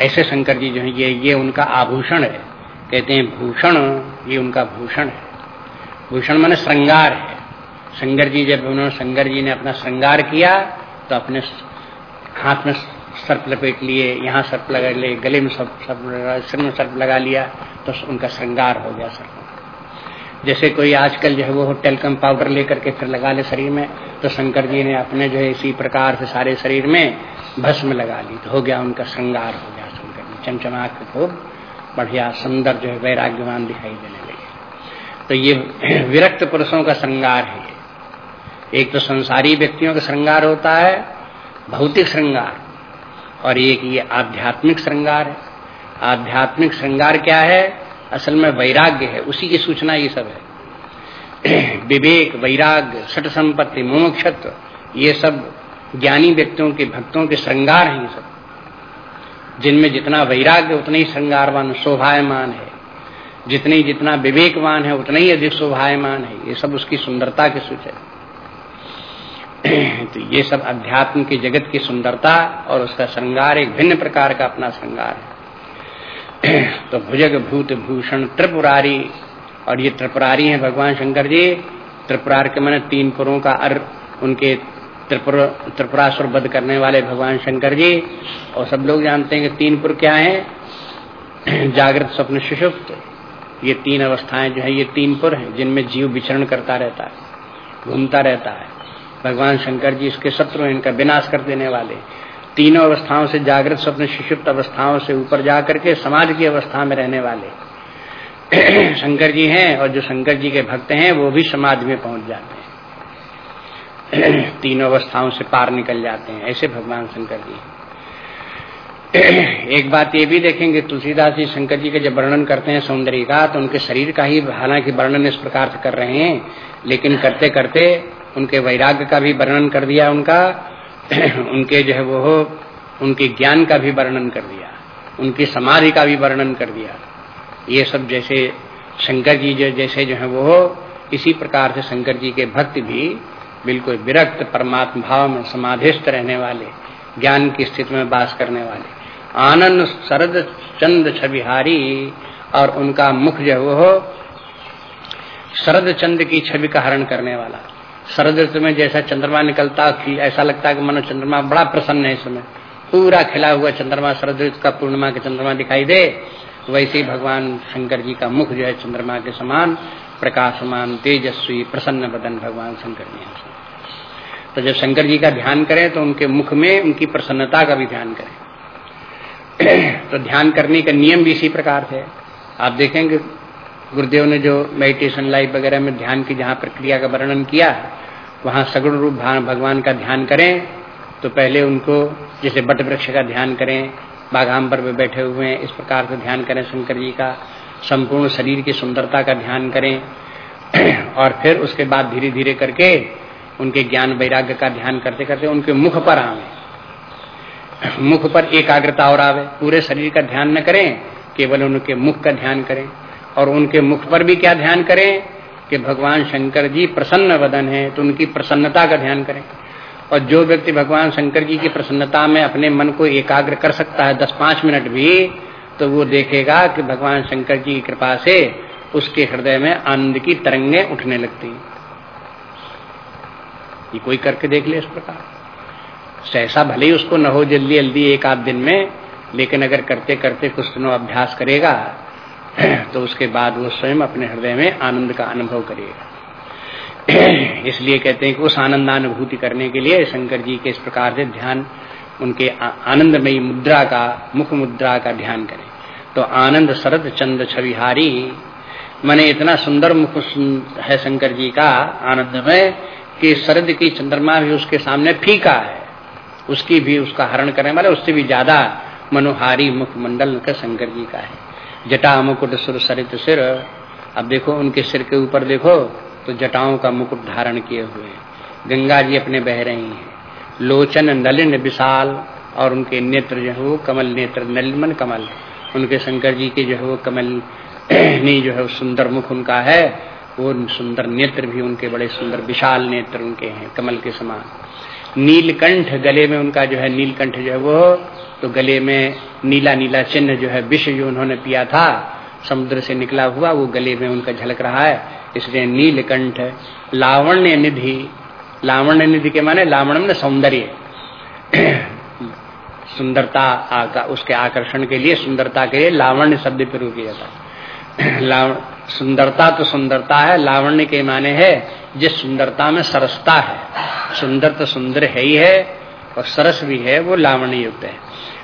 ऐसे शंकर जी जो है, ये ये उनका आभूषण है। कहते हैं, भूषण, ये उनका भूषण है। भूषण माने श्रृंगार है। शंकर जी जब उन्होंने, शंकर जी ने अपना श्रृंगार किया तो अपने हाथ में सर्प लपेट लिए, यहाँ सर्प लगा लिए, गले में सर्प सर्प सिर में सर्प लगा लिया तो उनका श्रृंगार हो गया सर्प। जैसे कोई आजकल जो है, वो टेलकम पाउडर लेकर के फिर लगा ले शरीर में तो शंकर जी ने अपने जो है, इसी प्रकार से सारे शरीर में भस्म लगा ली तो हो गया उनका श्रृंगार हो गया। चमचमा के बढ़िया सुंदर जो है वैराग्यवान दिखाई देने लगे। तो ये विरक्त पुरुषों का श्रृंगार है एक तो संसारी व्यक्तियों का श्रृंगार होता है, भौतिक श्रृंगार, और एक ये आध्यात्मिक श्रृंगार है। आध्यात्मिक श्रृंगार क्या है? असल में वैराग्य है, उसी की सूचना ये सब है। विवेक, वैराग्य सट संपत्ति मोक्षत्व ये सब ज्ञानी व्यक्तियों के, भक्तों के श्रृंगार हैं ये सब। जिनमें जितना वैराग्य, उतना ही श्रृंगारवान, शोभायमान है। जितनी जितना विवेकवान है, उतना ही अधिक शोभायमान है। ये सब उसकी सुंदरता के सूचक तो ये सब अध्यात्म की जगत की सुंदरता और उसका श्रृंगार एक भिन्न प्रकार का अपना श्रृंगार है। तो भुजग भूत भूषण त्रिपुरारी, और ये त्रिपुरारी हैं भगवान शंकर जी। त्रिपुरार के मैंने तीन पुरों का अर उनके त्रिपुरासुर वध करने वाले भगवान शंकर जी, और सब लोग जानते हैं कि तीन पुर क्या है? जागृत, स्वप्न, सुषुप्त। ये तीन अवस्थाएँ जो है, ये तीन पुर हैं, जिनमें जीव विचरण करता रहता है, घूमता रहता है। भगवान शंकर जी इसके शत्रु हैं, इनका विनाश कर देने वाले तीनों अवस्थाओं से जागृत, स्वप्न, सुषुप्त अवस्थाओं से ऊपर जा करके समाज की अवस्था में रहने वाले शंकर जी हैं, और जो शंकर जी के भक्त हैं, वो भी समाज में पहुँच जाते हैं। तीनों अवस्थाओं से पार निकल जाते हैं, ऐसे भगवान शंकर जी एक बात ये भी देखेंगे, तुलसीदास जी शंकर जी के जब वर्णन करते हैं सौंदर्य का तो उनके शरीर का ही, हालाँकि वर्णन इस प्रकार से कर रहे हैं, लेकिन करते करते उनके वैराग्य का भी वर्णन कर दिया उनका, उनके जो है वो उनके ज्ञान का भी वर्णन कर दिया, उनकी समाधि का भी वर्णन कर दिया। ये सब जैसे शंकर जी जैसे जो है वो इसी प्रकार से शंकर जी के भक्त भी बिल्कुल विरक्त परमात्मा भाव में समाधिस्थ रहने वाले, ज्ञान की स्थिति में वास करने वाले। आनंद शरद चंद छविहारी और उनका मुख जो वो शरद चंद की छवि का हरण करने वाला। शरद ऋतु में जैसा चंद्रमा निकलता कि ऐसा लगता है कि मनो चंद्रमा बड़ा प्रसन्न है इसमें। पूरा खिला हुआ चंद्रमा शरद ऋतु का पूर्णिमा के चंद्रमा दिखाई दे, वैसे ही भगवान शंकर जी का मुख जो है चंद्रमा के समान प्रकाशमान, तेजस्वी, प्रसन्न बदन भगवान शंकर जी हैं। तो जब शंकर जी का ध्यान करें तो उनके मुख में उनकी प्रसन्नता का भी ध्यान करें। तो ध्यान करने का नियम भी इसी प्रकार से आप देखेंगे, गुरुदेव ने जो मेडिटेशन लाइफ वगैरह में ध्यान की जहाँ प्रक्रिया का वर्णन किया, वहाँ सगुण रूप भगवान का ध्यान करें तो पहले उनको जैसे बट वृक्ष का ध्यान करें बाघाम्बर में बैठे हुए हैं, इस प्रकार से ध्यान करें शंकर जी का। संपूर्ण शरीर की सुंदरता का ध्यान करें। और फिर उसके बाद धीरे धीरे करके उनके ज्ञान वैराग्य का ध्यान करते करते उनके मुख पर आवे। मुख पर एकाग्रता और आवे। पूरे शरीर का ध्यान न करें, केवल उनके मुख का ध्यान करें। और उनके मुख पर भी क्या ध्यान करें? कि भगवान शंकर जी प्रसन्न वदन है तो उनकी प्रसन्नता का ध्यान करें। और जो व्यक्ति भगवान शंकर जी की प्रसन्नता में अपने मन को एकाग्र कर सकता है दस पाँच मिनट भी तो वो देखेगा कि भगवान शंकर जी की कृपा से उसके हृदय में आनंद की तरंगे उठने लगती। हैं ये कोई करके देख ले इस प्रकार। सहसा भले ही उसको न हो जल्दी जल्दी एक आध दिन में, लेकिन अगर करते करते कुछ दिनों अभ्यास करेगा तो उसके बाद वो स्वयं अपने हृदय में आनंद का अनुभव करेगा। इसलिए कहते हैं कि उस आनंदानुभूति करने के लिए शंकर जी के इस प्रकार से ध्यान, उनके आनंदमयी मुद्रा का, मुख मुद्रा का ध्यान करें। तो आनंद शरद चंद छविहारी, मैंने इतना सुंदर मुख है शंकर जी का आनंद में कि शरद की चंद्रमा भी उसके सामने फीका है। उसकी भी उसका हरण करने वाले, उससे भी ज़्यादा मनोहारी मुखमंडल का शंकर जी का है। जटा मुकुट सुर सरित सिर। अब देखो, उनके सिर के ऊपर देखो तो जटाओं का मुकुट धारण किए हुए गंगा जी अपने बह रही हैं। लोचन, नलिन, विशाल और उनके नेत्र जो है वो कमल नेत्र नलिमन कमल। उनके शंकर जी के जो है वो कमल नहीं जो है सुंदर मुख उनका है। वो सुंदर नेत्र भी उनके बड़े सुंदर, विशाल नेत्र उनके हैं, कमल के समान। नीलकंठ गले में उनका जो है, नीलकंठ जो है वो तो गले में नीला नीला चिन्ह जो है, विष जो उन्होंने पिया था, समुद्र से निकला हुआ, वो गले में उनका झलक रहा है। इसलिए नीलकंठ, लावण्य निधि लावण्य निधि के माने लावण्य में सौंदर्य। सुंदरता उसके आकर्षण के लिए, सुंदरता के लिए लावण्य शब्द प्रयोग किया जाता है। सुंदरता तो सुंदरता है, लावण्य के माने है, जिस सुंदरता में सरसता है। सुंदर तो सुंदर है ही है, और सरस भी है, वो लावण्य युक्त है।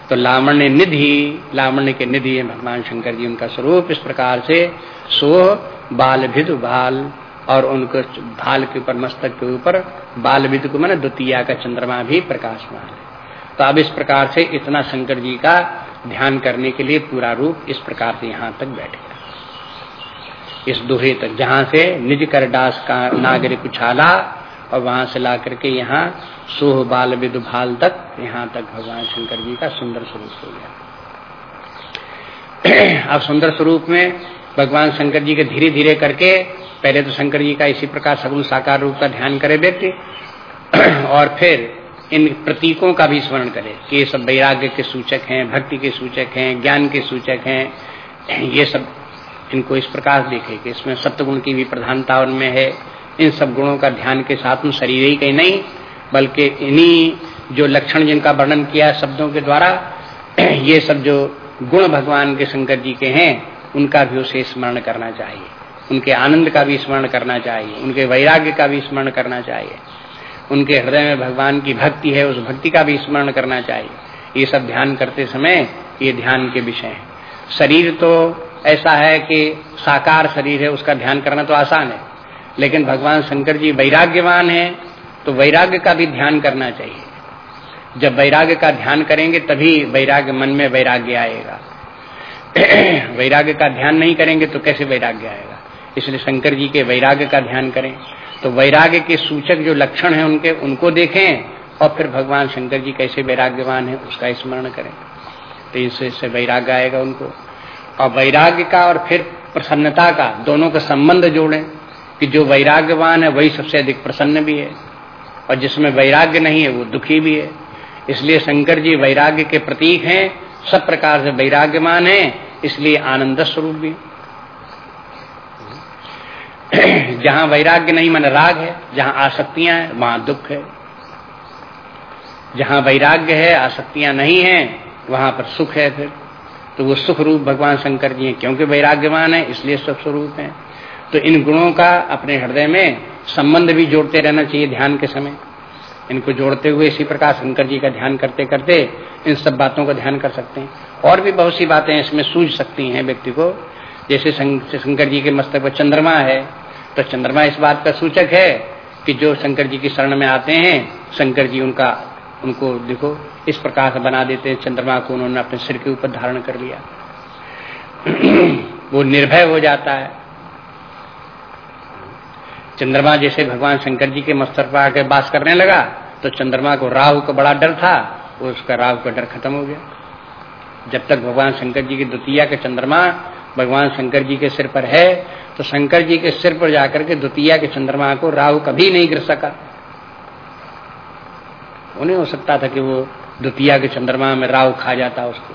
तो लावण्य निधि, लावण्य के निधि है भगवान शंकर जी, उनका स्वरूप इस प्रकार से सो बाल भिद बाल, और उनको भाल के ऊपर, मस्तक के ऊपर बाल विद को मैंने द्वितीया का चंद्रमा भी प्रकाशमान है। तो अब इस प्रकार से इतना शंकर जी का ध्यान करने के लिए पूरा रूप इस प्रकार से यहाँ तक बैठेगा इस दोहे तक, जहाँ से निज कर दास का नागरिक उछाला और वहाँ से ला करके यहाँ सोह बाल विद भाल तक, यहाँ तक भगवान शंकर जी का सुंदर स्वरूप हो गया। अब सुंदर स्वरूप में भगवान शंकर जी के धीरे धीरे करके, पहले तो शंकर जी का इसी प्रकार सगुण साकार रूप का ध्यान करे व्यक्ति और फिर इन प्रतीकों का भी स्मरण करे। कि ये सब वैराग्य के सूचक हैं, भक्ति के सूचक हैं, ज्ञान के सूचक हैं, ये सब इनको इस प्रकार देखे कि इसमें सत्य की भी प्रधानता उनमें है। इन सब गुणों का ध्यान के साथ में शरीर ही कहीं नहीं, बल्कि इन्हीं जो लक्षण जिनका वर्णन किया शब्दों के द्वारा, ये सब जो गुण भगवान के शंकर जी के हैं, उनका भी उसे स्मरण करना चाहिए। उनके आनंद का भी स्मरण करना चाहिए। उनके वैराग्य का भी स्मरण करना चाहिए। उनके हृदय में भगवान की भक्ति है, उस भक्ति का भी स्मरण करना चाहिए। ये सब ध्यान करते समय ये ध्यान के विषय है। शरीर तो ऐसा है कि साकार शरीर है, उसका ध्यान करना तो आसान है। लेकिन भगवान शंकर जी वैराग्यवान है तो वैराग्य का भी ध्यान करना चाहिए। जब वैराग्य का ध्यान करेंगे, तभी वैराग्य मन में वैराग्य आएगा। वैराग्य का ध्यान नहीं करेंगे तो कैसे वैराग्य आएगा? इसलिए शंकर जी के वैराग्य का ध्यान करें। तो वैराग्य के सूचक जो लक्षण है उनके, उनको देखें, और फिर भगवान शंकर जी कैसे वैराग्यवान है, उसका स्मरण करें। तो इससे वैराग्य आएगा उनको। और वैराग्य का और फिर प्रसन्नता का, दोनों का संबंध जोड़ें कि जो वैराग्यवान है, वही सबसे अधिक प्रसन्न भी है। और जिसमें वैराग्य नहीं है, वो दुखी भी है। इसलिए शंकर जी वैराग्य के प्रतीक हैं, सब प्रकार से वैराग्यमान है, इसलिए आनंद स्वरूप भी। जहाँ वैराग्य नहीं, मन राग है, जहाँ आसक्तियाँ हैं, वहाँ दुख है। जहाँ वैराग्य है, आसक्तियाँ नहीं है, वहाँ पर सुख है फिर। तो वो सुख रूप भगवान शंकर जी हैं, क्योंकि वैराग्यवान है, इसलिए सुख स्वरूप है। तो इन गुणों का अपने हृदय में संबंध भी जोड़ते रहना चाहिए ध्यान के समय। इनको जोड़ते हुए इसी प्रकार शंकर जी का ध्यान करते करते इन सब बातों का ध्यान कर सकते हैं। और भी बहुत सी बातें इसमें सूझ सकती हैं व्यक्ति को। जैसे शंकर जी के मस्तक पर चंद्रमा है तो चंद्रमा इस बात का सूचक है कि जो शंकर जी की शरण में आते हैं, शंकर जी उनका उनको देखो, इस प्रकार से बना देते हैं, चंद्रमा को उन्होंने अपने सिर के ऊपर धारण कर लिया। वो निर्भय हो जाता है। चंद्रमा जैसे भगवान शंकर जी के मस्तर पर आकर बास करने लगा तो चंद्रमा को राहु को बड़ा डर था वो उसका राहु का डर खत्म हो गया। जब तक भगवान शंकर जी की द्वितीय के चंद्रमा भगवान शंकर जी के सिर पर है तो शंकर जी के सिर पर जाकर के द्वितीय के चंद्रमा को राहु कभी नहीं गिर सका। उन्हें हो सकता था कि वो द्वितीय के चंद्रमा में राहु खा जाता उसको।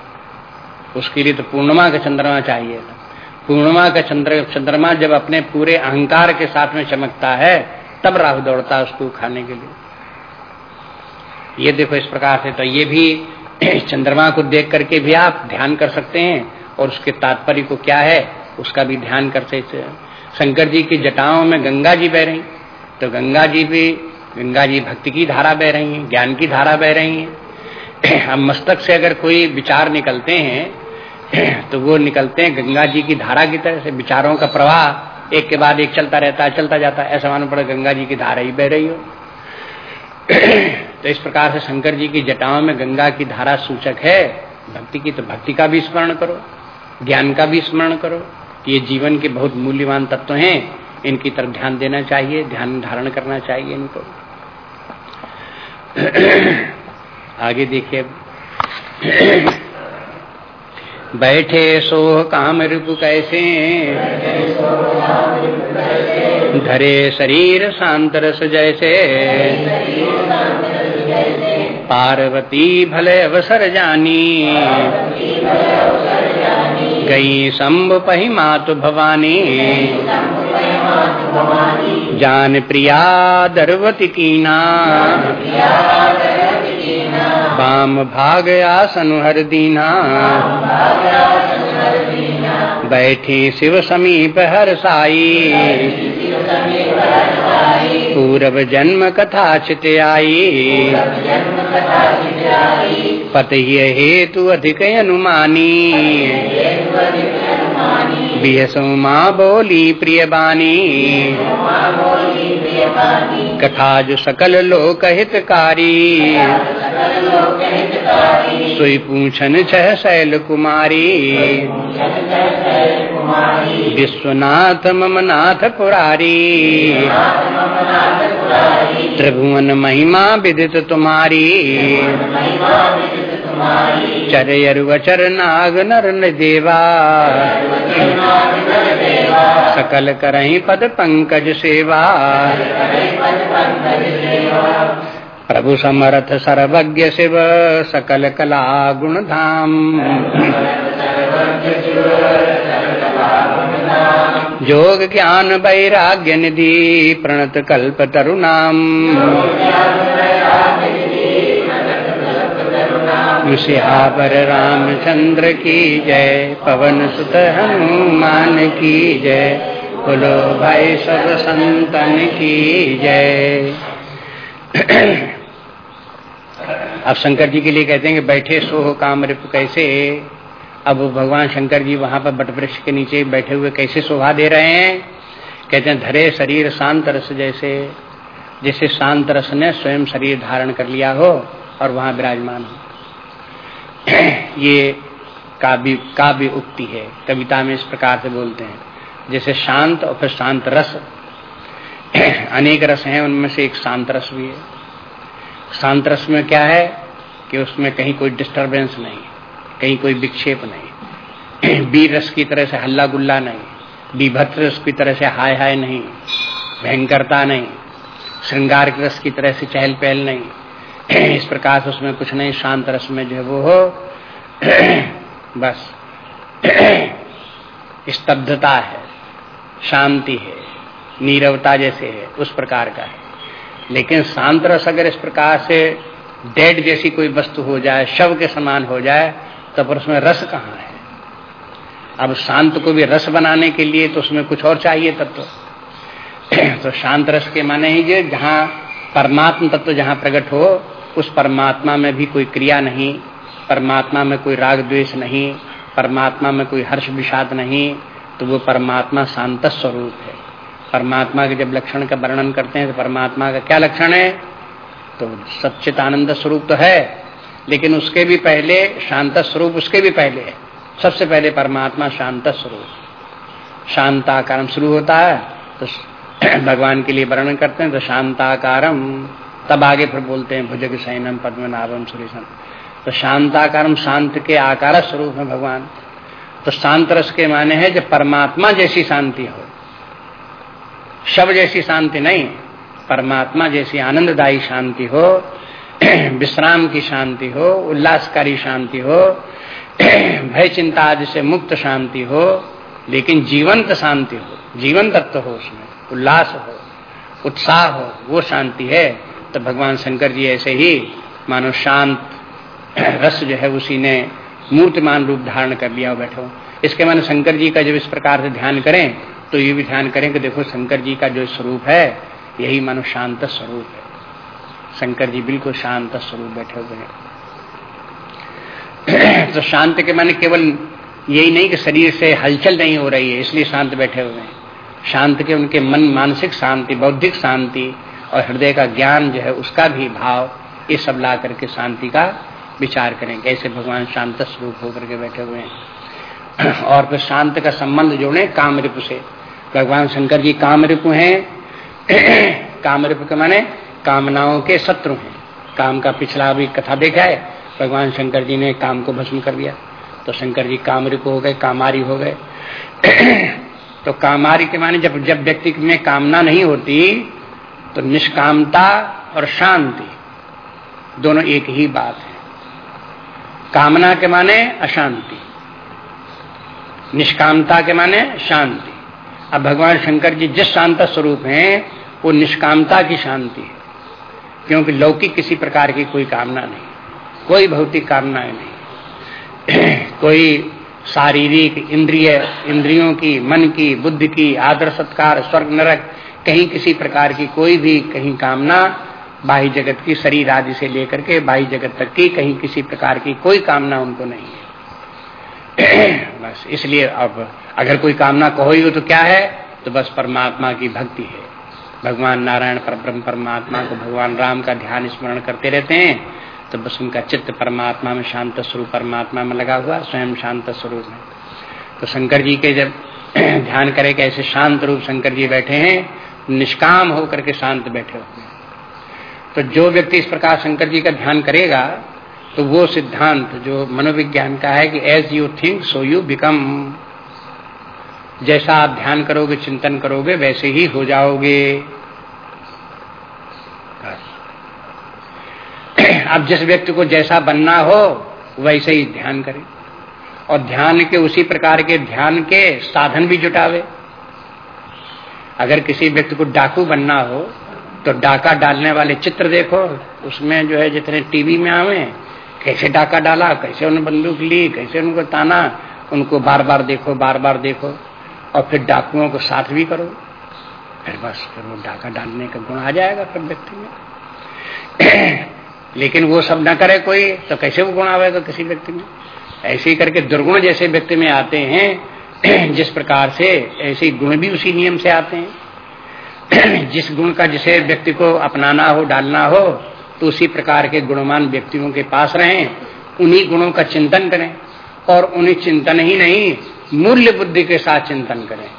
उसके लिए तो पूर्णिमा का चंद्रमा चाहिए था। पूर्णिमा का चंद्र, चंद्रमा जब अपने पूरे अहंकार के साथ में चमकता है, तब राहु दौड़ता है उसको खाने के लिए। ये देखो इस प्रकार से तो ये भी चंद्रमा को देख करके भी आप ध्यान कर सकते हैं, और उसके तात्पर्य को क्या है, उसका भी ध्यान कर सकते शंकर जी की जटाओं में गंगा जी बह रही। तो गंगा जी भी गंगा जी भक्ति की धारा बह रही है, ज्ञान की धारा बह रही है। हम मस्तक से अगर कोई विचार निकलते हैं तो वो निकलते हैं गंगा जी की धारा की तरह से, विचारों का प्रवाह एक के बाद एक चलता रहता है, चलता जाता है, ऐसा मानो पड़ा गंगा जी की धारा ही बह रही हो। तो इस प्रकार से शंकर जी की जटाओं में गंगा की धारा सूचक है। भक्ति की तो भक्ति का भी स्मरण करो, ज्ञान का भी स्मरण करो। ये जीवन के बहुत मूल्यवान तत्व हैं, इनकी तरफ़ ध्यान देना चाहिए, ध्यान धारण करना चाहिए इनको। आगे देखिए। बैठे सोह काम रूप कैसे? धरे शरीर शांत रस जैसे। पार्वती भले अवसर जानी। गई शंभ पही मातु भवानी। जान प्रिया दरवती कीना। वाम भाग आसन हर दीना। बैठी शिव समीप हर साई। पूर्व जन्म कथा चित आई। पति हेतु अधिक अनुमानी। बिहसो माँ बोली प्रिय बानी कथा जो सकल लोक हितकारी सोई पूछन छह शैल कुमारी। विश्वनाथ ममनाथ पुरारी। त्रिभुवन महिमा विदित तुम्हारी। चरयरुवचर नाग नर देवा सकल करही पद पंकज सेवा प्रभु समर्थ सर्वज्ञ शिव सकल कला गुण धाम जोग ज्ञान वैराग्य निधि प्रणत कल्प तरुणाम सिहावर रामचंद्र की जय, पवन सुत हनुमान की जय, बोलो भाई सब संतन की जय। अब शंकर जी के लिए कहते हैं कि बैठे सो काम रिप कैसे? अब भगवान शंकर जी वहाँ पर बटवृक्ष के नीचे बैठे हुए कैसे शोभा दे रहे हैं? कहते हैं, धरे शरीर शांत रस जैसे जैसे शांत रस ने स्वयं शरीर धारण कर लिया हो और वहाँ विराजमान हो। ये काव्य काव्य उक्ति है। कविता में इस प्रकार से बोलते हैं। जैसे शांत और फिर शांत रस। अनेक रस हैं, उनमें से एक शांत रस भी है। शांत रस में क्या है कि उसमें कहीं कोई डिस्टरबेंस नहीं, कहीं कोई विक्षेप नहीं। वीर रस की तरह से हल्ला गुल्ला नहीं विभत्र रस की तरह से हाय हाय नहीं, भयंकरता नहीं, श्रृंगार रस की तरह से चहल पहल नहीं। इस प्रकार से उसमें कुछ नहीं शांत रस में जो है वो हो। बस। स्तब्धता है शांति है नीरवता जैसे है उस प्रकार का है। लेकिन शांत रस अगर इस प्रकार से डेड जैसी कोई वस्तु हो जाए शव के समान हो जाए तो पर उसमें रस कहाँ है? अब शांत को भी रस बनाने के लिए तो उसमें कुछ और चाहिए तब तो, तो शांत रस के माने ही जो जहाँ परमात्म तत्व तो जहाँ प्रकट हो उस परमात्मा में भी कोई क्रिया नहीं, परमात्मा में कोई राग द्वेष नहीं, परमात्मा में कोई हर्ष विषाद नहीं तो वो परमात्मा शांत स्वरूप है। परमात्मा के जब लक्षण का वर्णन करते हैं तो परमात्मा का क्या लक्षण है? तो सच्चित आनंद स्वरूप तो है, लेकिन उसके भी पहले शांत स्वरूप उसके भी पहले है। सबसे पहले परमात्मा शांत स्वरूप। शांता कर्म शुरू होता है तो भगवान के लिए वर्णन करते हैं तो शांताकारम। तब आगे फिर बोलते हैं, भुजग सैनम पद्मनाभम सुरेशम। तो शांताकारम शांत के आकार स्वरूप है भगवान। तो शांत रस के माने हैं जब परमात्मा जैसी शांति हो। शव जैसी शांति नहीं, परमात्मा जैसी आनंददायी शांति हो, विश्राम की शांति हो, उल्लासकारी शांति हो, भय चिंता आदि से मुक्त शांति हो, लेकिन जीवंत शांति हो जीवन तत्व हो उसमें। उल्लास हो, उत्साह हो, वो शांति है। तो भगवान शंकर जी ऐसे ही मानो शांत रस जो है उसी ने मूर्तिमान रूप धारण कर लिया बैठो। इसके मानो शंकर जी का जब इस प्रकार से ध्यान करें तो ये भी ध्यान करें कि देखो शंकर जी का जो स्वरूप है, यही मानो शांत स्वरूप है। शंकर जी बिल्कुल शांत स्वरूप बैठे हुए हैं। तो शांत के माने केवल यही नहीं कि शरीर से हलचल नहीं हो रही है, इसलिए शांत बैठे हुए हैं। शांत के उनके मन मानसिक शांति, बौद्धिक शांति और हृदय का ज्ञान जो है उसका भी भाव, ये सब ला करके शांति का विचार करें कैसे भगवान शांत स्वरूप होकर के बैठे हुए हैं। और फिर शांत का संबंध जोड़े काम रिपु से। भगवान शंकर जी काम रिपु हैं। काम रिपु के माने कामनाओं के शत्रु हैं। काम का पिछला भी कथा देखा है भगवान शंकर जी ने काम को भस्म कर दिया। तो शंकर जी काम रिपु हो गए, कामारी हो गए। तो कामारी के माने जब जब व्यक्ति में कामना नहीं होती तो निष्कामता और शांति दोनों एक ही बात है। कामना के माने अशांति, निष्कामता के माने शांति। अब भगवान शंकर जी जिस शांत स्वरूप हैं, वो निष्कामता की शांति है, क्योंकि लौकिक किसी प्रकार की कोई कामना नहीं, कोई भौतिक कामनाएँ नहीं। कोई शारीरिक इंद्रिय, इंद्रियों की, मन की, बुद्धि की, आदर सत्कार, स्वर्ग नरक कहीं किसी प्रकार की कोई भी कहीं कामना बाह्य जगत की, शरीर आदि से लेकर के बाह्य जगत तक की कहीं किसी प्रकार की कोई कामना उनको नहीं है। बस इसलिए अब अगर कोई कामना कहो ही हो तो क्या है? तो बस परमात्मा की भक्ति है। भगवान नारायण पर, ब्रह्म परमात्मा को भगवान राम का ध्यान स्मरण करते रहते हैं तो बस उनका चित्त परमात्मा में शांत स्वरूप परमात्मा में लगा हुआ, स्वयं शांत स्वरूप है। तो शंकर जी के जब ध्यान करे कि ऐसे शांत रूप शंकर जी बैठे हैं निष्काम होकर के शांत बैठे हुए तो जो व्यक्ति इस प्रकार शंकर जी का ध्यान करेगा तो वो सिद्धांत जो मनोविज्ञान का है कि as you think so you become जैसा आप ध्यान करोगे, चिंतन करोगे, वैसे ही हो जाओगे। अब जिस व्यक्ति को जैसा बनना हो, वैसे ही ध्यान करे। और ध्यान के उसी प्रकार के ध्यान के साधन भी जुटावे। अगर किसी व्यक्ति को डाकू बनना हो तो डाका डालने वाले चित्र देखो, उसमें जो है जितने टीवी में आवे, कैसे डाका डाला, कैसे उन्होंने बंदूक ली, कैसे उनको ताना, उनको बार बार देखो बार बार देखो, और फिर डाकुओं को साथ भी करो, फिर बस, फिर वो डाका डालने का गुण आ जाएगा फिर व्यक्ति में। लेकिन वो सब ना करे कोई तो कैसे वो गुण आवेगा किसी व्यक्ति में? ऐसे ही करके दुर्गुण जैसे व्यक्ति में आते हैं जिस प्रकार से ऐसे गुण भी उसी नियम से आते हैं। जिस गुण का जिसे व्यक्ति को अपनाना हो, डालना हो तो उसी प्रकार के गुणमान व्यक्तियों के पास रहें, उन्हीं गुणों का चिंतन करें और उन्हें चिंतन ही नहीं, मूल्य बुद्धि के साथ चिंतन करें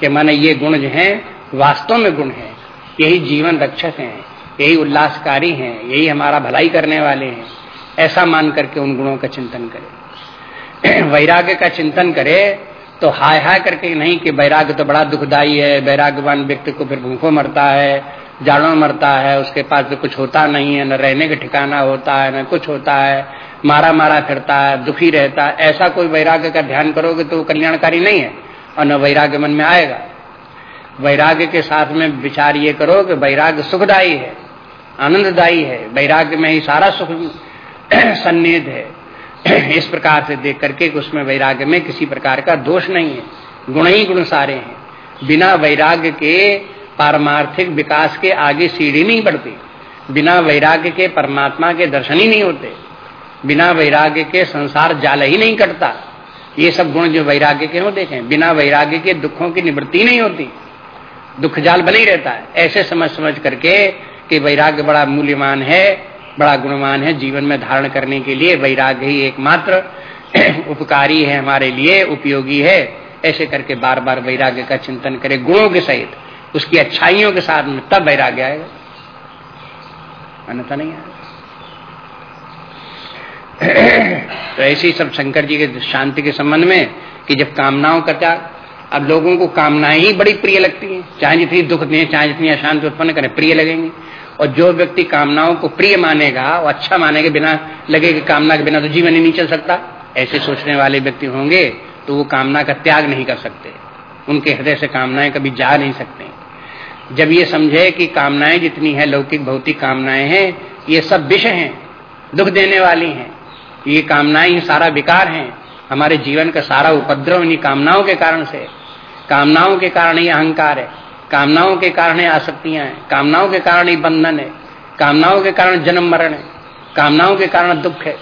कि माने ये गुण जो है, वास्तव में गुण है, यही जीवन रक्षक हैं, यही उल्लासकारी हैं, यही हमारा भलाई करने वाले हैं। ऐसा मान करके उन गुणों का चिंतन करें। वैराग्य का चिंतन करे तो हाय हाय करके नहीं कि वैराग्य तो बड़ा दुखदाई है वैराग्यवान व्यक्ति को फिर भूखों मरता है, जाड़ों मरता है, उसके पास तो कुछ होता नहीं है, न रहने का ठिकाना होता है, न कुछ होता है, मारा मारा फिरता है, दुखी रहता है, ऐसा कोई वैराग्य का ध्यान करोगे तो कल्याणकारी नहीं है और न वैराग्य मन में आएगा। वैराग्य के साथ में विचार ये करो कि वैराग्य सुखदायी है, आनंददायी है, वैराग्य में ही सारा सुख सन्निध है। इस प्रकार से देख करके उसमें वैराग्य में किसी प्रकार का दोष नहीं है। गुण ही गुण सारे हैं। बिना वैराग्य के पारमार्थिक विकास के आगे सीढ़ी नहीं बढ़ती। बिना वैराग्य के परमात्मा के दर्शन ही नहीं होते। बिना वैराग्य के संसार जाल ही नहीं कटता। ये सब गुण जो वैराग्य के हो देखें, बिना वैराग्य के दुखों की निवृत्ति नहीं होती। दुख जाल बने रहता है। ऐसे समझ समझ करके कि वैराग्य बड़ा मूल्यवान है बड़ा गुणवान है जीवन में धारण करने के लिए। वैराग्य ही एकमात्र उपकारी है हमारे लिए, उपयोगी है। ऐसे करके बार बार वैराग्य का चिंतन करे। गुणों के सहित, उसकी अच्छाइयों के साथ में तब वैराग्य आएगा। अन्यथा नहीं आएगा। तो ऐसे ही सब शंकर जी के शांति के संबंध में कि जब कामनाओं का त्याग, अब लोगों को कामनाएँ ही बड़ी प्रिय लगती हैं। चाहे जितनी दुख दें, चाहे जितनी अशांति उत्पन्न करें, प्रिय लगेंगे। और जो व्यक्ति कामनाओं को प्रिय मानेगा और अच्छा मानेगा बिना लगे कि कामना के बिना तो जीवन ही नहीं चल सकता। ऐसे सोचने वाले व्यक्ति होंगे तो वो कामना का त्याग नहीं कर सकते। उनके हृदय से कामनाएँ कभी जा नहीं सकते। जब ये समझे कि कामनाएँ जितनी है, लौकिक भौतिक कामनाएँ हैं, ये सब विष हैं, दुख देने वाली हैं, ये कामनाएँ ही सारा विकार हैं। हमारे जीवन का सारा उपद्रव इन्हीं कामनाओं के कारण से कामनाओं के कारण ही अहंकार है। कामनाओं के कारण ही आसक्तियाँ हैं। कामनाओं के कारण ही बंधन है। कामनाओं के कारण जन्म मरण है। कामनाओं के कारण दुख है।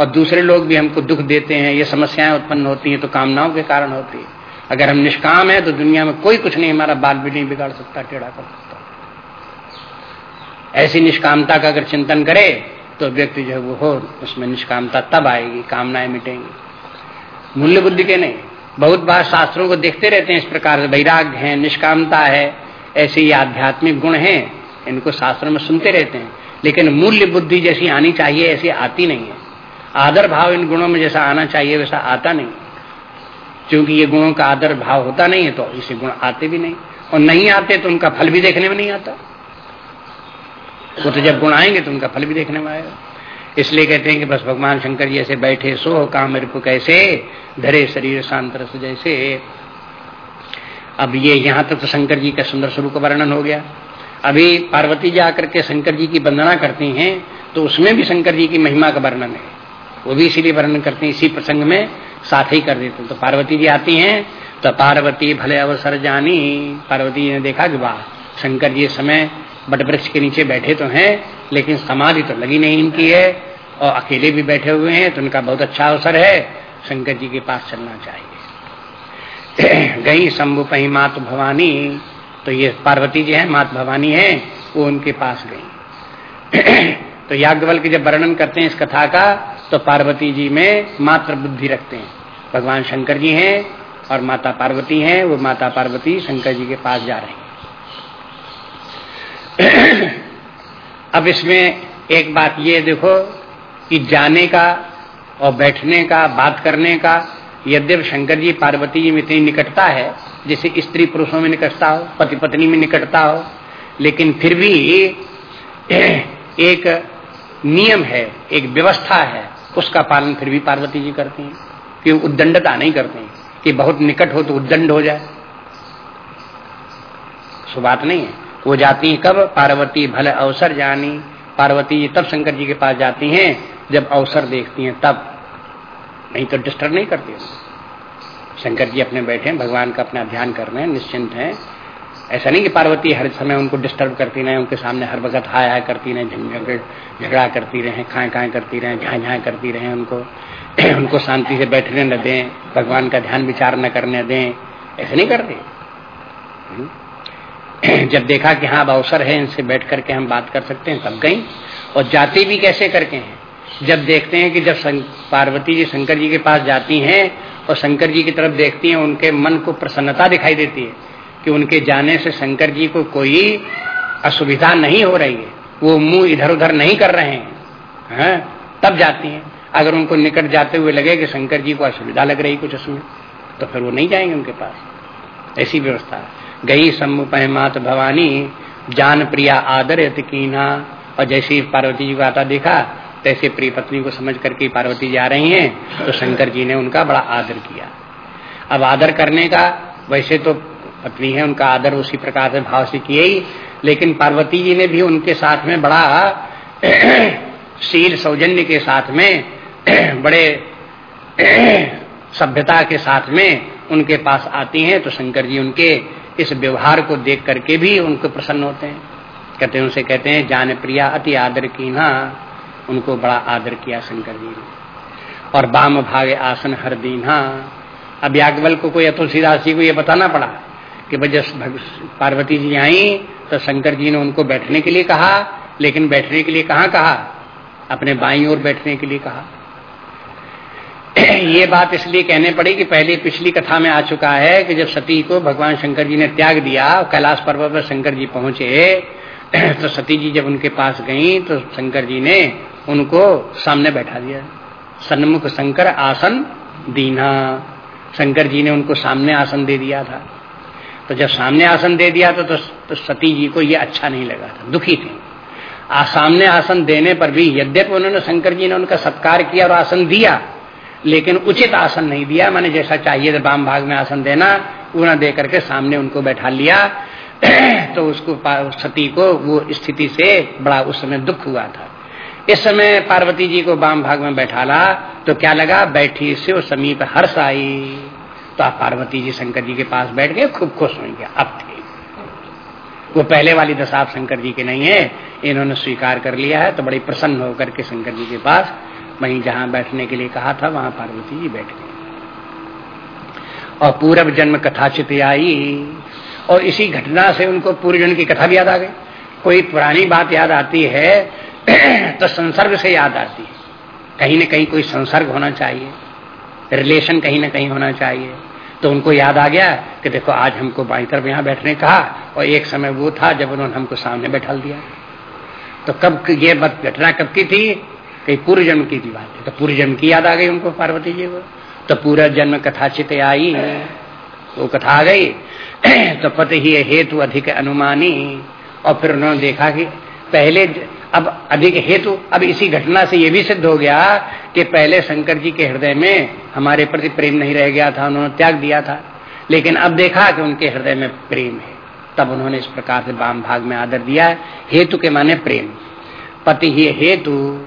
और दूसरे लोग भी हमको दुख देते हैं, ये समस्याएँ उत्पन्न होती हैं तो कामनाओं के कारण होती है। अगर हम निष्काम है तो दुनिया में कोई कुछ नहीं, हमारा बाल भी नहीं बिगाड़ सकता, टेढ़ा कर सकता। ऐसी निष्कामता का अगर चिंतन करे तो व्यक्ति जो है वो हो, उसमें निष्कामता तब आएगी, कामनाएँ मिटेंगी। मूल्य बुद्धि के नहीं। बहुत बार शास्त्रों को देखते रहते हैं इस प्रकार से, वैराग्य है, निष्कामता है, ऐसे ही आध्यात्मिक गुण हैं, इनको शास्त्रों में सुनते रहते हैं। लेकिन मूल्य बुद्धि जैसी आनी चाहिए, ऐसी आती नहीं है। आदर भाव इन गुणों में जैसा आना चाहिए, वैसा आता नहीं। क्योंकि ये गुणों का आदर भाव होता नहीं है तो इसे गुण आते भी नहीं। और नहीं आते तो उनका फल भी देखने में नहीं आता। वो तो जब गुण आएँगे तो उनका फल भी देखने में आएगा। इसलिए कहते हैं कि बस भगवान शंकर जी ऐसे बैठे, सो काम कैसे? धरे शरीर शांत रस जैसे। अब ये यहाँ तक तो शंकर जी का सुंदर स्वरूप का वर्णन हो गया। अभी पार्वती जी आकर के शंकर जी की वंदना करती हैं तो उसमें भी शंकर जी की महिमा का वर्णन है। वो भी इसीलिए वर्णन करते हैं, इसी प्रसंग में साथ ही कर देते तो पार्वती जी आती हैं तो पार्वती भले अवसर जानी, पार्वती जी ने देखा कि वाह, शंकर जी समय बट वृक्ष के नीचे बैठे तो हैं, लेकिन समाधि तो लगी नहीं इनकी है, और अकेले भी बैठे हुए हैं तो उनका बहुत अच्छा अवसर है, शंकर जी के पास चलना चाहिए। गई शंभु पही मात भवानी तो ये पार्वती जी है, मात भवानी है, वो उनके पास गई। तो याज्ञवल के जब वर्णन करते हैं इस कथा का तो पार्वती जी में मात्र बुद्धि रखते हैं। भगवान शंकर जी हैं, और माता पार्वती हैं, वो माता पार्वती शंकर जी के पास जा रहे हैं। अब इसमें एक बात ये देखो कि जाने का और बैठने का, बात करने का यद्यप शंकर जी पार्वती जी में इतनी निकटता है, जैसे स्त्री पुरुषों में निकटता हो, पति पत्नी में निकटता हो, लेकिन फिर भी एक नियम है, एक व्यवस्था है, उसका पालन फिर भी पार्वती जी करती हैं, कि उद्दंडता नहीं करते हैं, कि बहुत निकट हो तो उद्दंड हो जाए। सो बात नहीं है। वो जाती है कब? पार्वती भले अवसर जानी। पार्वती तब शंकर जी के पास जाती हैं, जब अवसर देखती हैं, तब। नहीं तो डिस्टर्ब नहीं करती। शंकर जी अपने बैठे हैं, भगवान का अपना ध्यान कर रहे हैं, निश्चिंत हैं। ऐसा नहीं कि पार्वती हर समय उनको डिस्टर्ब करती रहे, उनके सामने हर वक्त हाय हाय करती रहे झगड़ा करती रहे खाए खाए करती रहे झाए झाए करती रहे उनको। उनको शांति से बैठने न दें, भगवान का ध्यान विचार न करने दें। ऐसा नहीं करते। हम्म। जब देखा कि हाँ अब अवसर है, इनसे बैठ करके हम बात कर सकते हैं, तब गई। और जाती भी कैसे करके हैं? जब देखते हैं कि जब पार्वती जी शंकर जी के पास जाती हैं और शंकर जी की तरफ़ देखती हैं, उनके मन को प्रसन्नता दिखाई देती है कि उनके जाने से शंकर जी को कोई असुविधा नहीं हो रही है। वो मुँह इधर उधर नहीं कर रहे हैं। है? तब जाती हैं। अगर उनको निकट जाते हुए लगे कि शंकर जी को असुविधा लग रही, कुछ उसमें तो फिर वो नहीं जाएँगे उनके पास। ऐसी व्यवस्था है। गई सम्मु पहमात भवानी, जान प्रिया आदर यतीना और जैसी पार्वती जी को आता देखा, तैसे प्रिय पत्नी को समझ करके पार्वती जा रही हैं तो शंकर जी ने उनका बड़ा आदर किया। अब आदर करने का, वैसे तो पत्नी है, उनका आदर उसी प्रकार से भाव से किए ही, लेकिन पार्वती जी ने भी उनके साथ में बड़ा शील सौजन्य के साथ में, बड़े सभ्यता के साथ में उनके पास आती हैं तो शंकर जी उनके इस व्यवहार को देख करके भी उनको प्रसन्न होते हैं। कहते हैं, उनसे कहते हैं जान प्रिया अति आदर की ना उनको बड़ा आदर किया शंकर जी ने और बाम भागे आसन हर दीना अब याज्ञवल को कोई तुलसीदास जी को ये बताना पड़ा कि जब पार्वती जी आई तो शंकर जी ने उनको बैठने के लिए कहा, लेकिन बैठने के लिए कहा अपने बाई और बैठने के लिए कहा। ये बात इसलिए कहने पड़ी कि पहले पिछली कथा में आ चुका है कि जब सती को भगवान शंकर जी ने त्याग दिया कैलाश पर्वत पर शंकर जी पहुँचे तो सती जी जब उनके पास गई तो शंकर जी ने उनको सामने बैठा दिया। सन्मुख शंकर आसन दीना। शंकर जी ने उनको सामने आसन दे दिया था। तो जब सामने आसन दे दिया तो, तो, तो सती जी को ये अच्छा नहीं लगा था। दुखी थे। आ सामने आसन देने पर भी यद्यपि उन्होंने शंकर जी ने उनका सत्कार किया और आसन दिया लेकिन उचित आसन नहीं दिया। मैंने जैसा चाहिए था वाम भाग में आसन देना वो दे करके सामने उनको बैठा लिया। तो उसको सती को वो स्थिति से बड़ा उस समय दुख हुआ था। इस समय पार्वती जी को बाम भाग में बैठाला तो क्या लगा? बैठी से वो समीप हर्ष आई। तो आप पार्वती जी, शंकर जी के पास बैठ गए, खूब खुश होंगे अब थे। वो पहले वाली दशा शंकर जी के नहीं है। इन्होंने स्वीकार कर लिया है तो बड़ी प्रसन्न होकर के शंकर जी के पास वहीं जहाँ बैठने के लिए कहा था, वहाँ पार्वती जी बैठ गए और पूर्व जन्म कथा चित आई, और इसी घटना से उनको पूर्व जन्म की कथा भी याद आ गई। कोई पुरानी बात याद आती है तो संसर्ग से याद आती है। कहीं न कहीं कोई संसर्ग होना चाहिए, रिलेशन कहीं ना कहीं होना चाहिए। तो उनको याद आ गया कि देखो, आज हमको बाई तरफ़ यहाँ बैठने कहा, और एक समय वो था जब उन्होंने हमको सामने बैठा दिया। तो कब ये घटना कब की थी? कहीं पूर्व जन्म की बात है। तो पूर्व जन्म की याद आ गई उनको पार्वती जी को। तो पूरा जन्म कथा चित आई वो कथा आ गई। तो पति ही हेतु अधिक अनुमानी। और फिर उन्होंने देखा कि पहले अब अधिक हेतु, अब इसी घटना से यह भी सिद्ध हो गया कि पहले शंकर जी के हृदय में हमारे प्रति प्रेम नहीं रह गया था, उन्होंने त्याग दिया था। लेकिन अब देखा कि उनके हृदय में प्रेम है। तब उन्होंने इस प्रकार से वाम भाग में आदर दिया। हेतु के माने प्रेम। पति ही, हेतु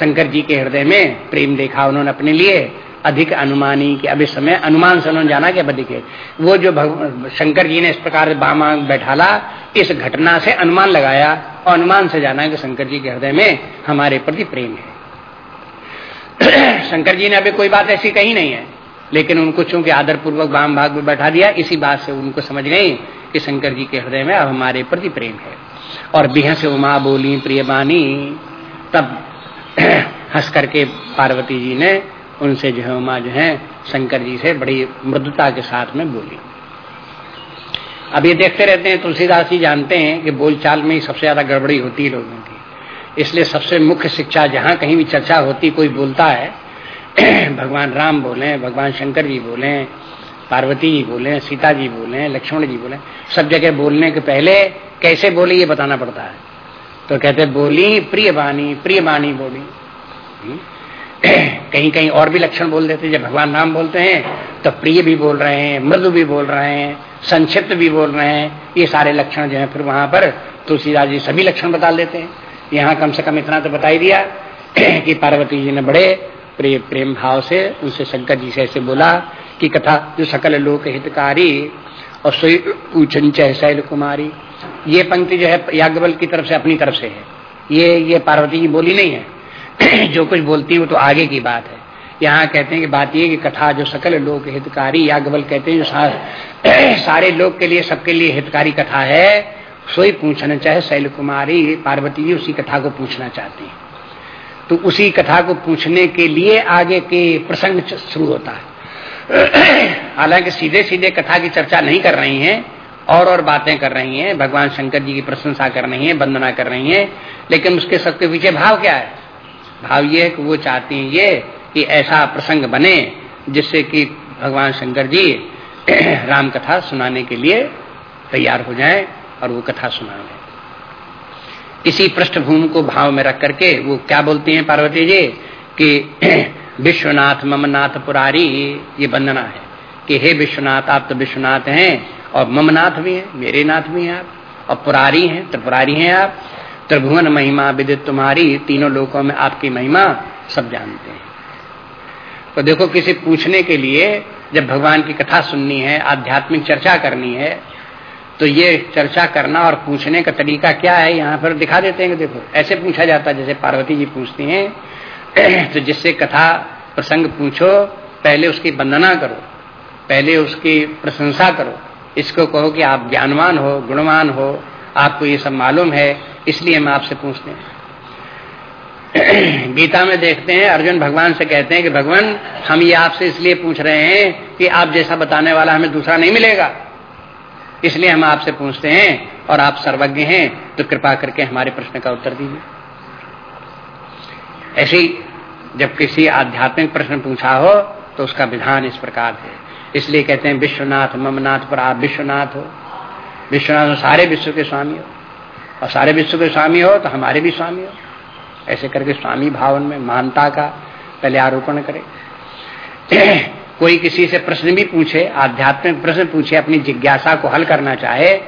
शंकर जी के हृदय में प्रेम देखा उन्होंने अपने लिए। अधिक अनुमानी कि अब इस समय अनुमान से उन्होंने जाना कि अधिक वो जो शंकर जी ने इस प्रकार बामा बैठाला, इस घटना से अनुमान लगाया और अनुमान से जाना कि शंकर जी के हृदय में हमारे प्रति प्रेम है। शंकर जी ने अभी कोई बात ऐसी कही नहीं है, लेकिन उनको चूँकि आदर पूर्वक वाम भाग में बैठा दिया, इसी बात से उनको समझ गई कि शंकर जी के हृदय में अब हमारे प्रति प्रेम है। और बिह से उमा बोली प्रिय बानी तब हंस करके पार्वती जी ने उनसे जो है उमा जो है शंकर जी से बड़ी मृदुता के साथ में बोली। अब ये देखते रहते हैं, तुलसीदास जी जानते हैं कि बोलचाल में ही सबसे ज़्यादा गड़बड़ी होती है लोगों की। इसलिए सबसे मुख्य शिक्षा जहाँ कहीं भी चर्चा होती, कोई बोलता है, भगवान राम बोले, भगवान शंकर जी बोले, पार्वती जी बोले, सीता जी बोले, लक्ष्मण जी बोले, सब जगह बोलने के पहले कैसे बोले ये बताना पड़ता है। तो कहते बोली प्रिय वाणी प्रिय वाणी बोली। हम्म? कहीं कहीं और भी लक्षण बोल देते जब भगवान राम बोलते हैं तो प्रिय भी बोल रहे हैं, मृदु भी बोल रहे हैं, संक्षिप्त भी बोल रहे हैं, ये सारे लक्षण जो है, फिर वहाँ पर तुलसीदास जी सभी लक्षण बता देते हैं। यहाँ कम से कम इतना तो बता ही दिया कि पार्वती जी ने बड़े प्रिय प्रेम भाव से उनसे शंकर जी से ऐसे बोला कि कथा जो सकल लोक हितकारी और सोई कुमारी। ये पंक्ति जो है याज्ञबल की तरफ़ से अपनी तरफ़ से है। ये ये पार्वती की बोली नहीं है। जो कुछ बोलती है वो तो आगे की बात है। यहाँ कहते हैं कि बात ये कि कथा जो सकल लोक हितकारी याज्ञवल कहते हैं जो सा, सारे लोग के लिए सबके लिए हितकारी कथा है सोई पूछना चाहे शैल कुमारी पार्वती जी उसी कथा को पूछना चाहती है। तो उसी कथा को पूछने के लिए आगे के प्रसंग शुरू होता है। हालाँकि सीधे सीधे कथा की चर्चा नहीं कर रही हैं और और बातें कर रही हैं, भगवान शंकर जी की प्रशंसा कर रही हैं, वंदना कर रही हैं, लेकिन उसके सबके पीछे भाव क्या है? भाव ये है कि वो चाहती हैं ये, कि ऐसा प्रसंग बने, जिससे कि भगवान शंकर जी राम कथा सुनाने के लिए तैयार हो जाए और वो कथा सुना लें। इसी पृष्ठभूमि को भाव में रख करके वो क्या बोलती हैं पार्वती जी? कि विश्वनाथ ममनाथ पुरारी, ये वंदना है कि हे विश्वनाथ, आप तो विश्वनाथ हैं और ममनाथ भी हैं, मेरे नाथ भी हैं आप। और पुरारी हैं, त्रिपुरारी हैं आप। त्रिभुवन महिमा विदित तुम्हारी, तीनों लोकों में आपकी महिमा सब जानते हैं। तो देखो, किसी पूछने के लिए जब भगवान की कथा सुननी है, आध्यात्मिक चर्चा करनी है तो ये चर्चा करना और पूछने का तरीका क्या है, यहाँ पर दिखा देते हैं देखो, ऐसे पूछा जाता है, जैसे पार्वती जी पूछती हैं तो जिससे कथा प्रसंग पूछो, पहले उसकी वंदना करो, पहले उसकी प्रशंसा करो इसको कहो कि आप ज्ञानवान हो, गुणवान हो, आपको ये सब मालूम है, इसलिए हम आपसे पूछते हैं। गीता में देखते हैं, अर्जुन भगवान से कहते हैं कि भगवान, हम ये आपसे इसलिए पूछ रहे हैं कि आप जैसा बताने वाला हमें दूसरा नहीं मिलेगा। इसलिए हम आपसे पूछते हैं, और आप सर्वज्ञ हैं तो कृपा करके हमारे प्रश्न का उत्तर दीजिए। ऐसे जब किसी आध्यात्मिक प्रश्न पूछा हो तो उसका विधान इस प्रकार है। इसलिए कहते हैं, विश्वनाथ, ममनाथ पर आप विश्वनाथ हो। विश्वनाथ सारे विश्व के स्वामी हो। और सारे विश्व के स्वामी हो तो हमारे भी स्वामी हो। ऐसे करके स्वामी भावन में महानता का पहले आरोपण करे। कोई किसी से प्रश्न भी पूछे, आध्यात्मिक प्रश्न पूछे, अपनी जिज्ञासा को हल करना चाहे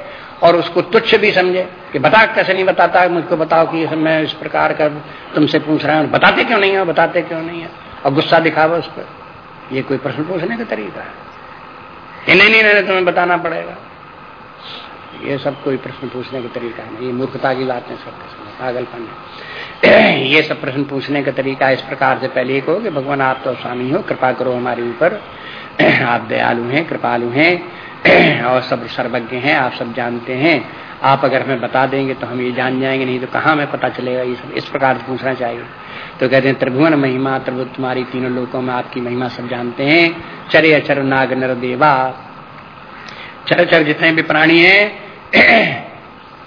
और उसको तुच्छ भी समझे कि बता, कैसे नहीं बताता, मुझको बताओ कि मैं इस प्रकार का तुमसे पूछ रहा हूँ। बताते क्यों नहीं हो? बताते क्यों नहीं है? और गुस्सा दिखावा उस पर। ये कोई प्रश्न पूछने का तरीका है। नहीं नहीं नहीं तुम्हें बताना पड़ेगा। ये सब कोई प्रश्न पूछने का तरीका है ये मूर्खता की बात है सब पागलपन है। ये सब प्रश्न पूछने का तरीका इस प्रकार से पहले एक हो कि भगवान आप तो स्वामी हो, कृपा करो हमारे ऊपर। आप दयालु हैं, कृपालु हैं। और सब सर्वज्ञ हैं, आप सब जानते हैं। आप अगर हमें बता देंगे तो हम ये जान जाएँगे, नहीं तो कहाँ हमें पता चलेगा ये सब? इस प्रकार से पूछना चाहिए। तो कहते हैं, त्रिभुवन महिमा त्रिभु तुम्हारी तीनों लोगों में आपकी महिमा सब जानते हैं। चरे अचर नाग नर देवा। चर चर जितने भी प्राणी हैं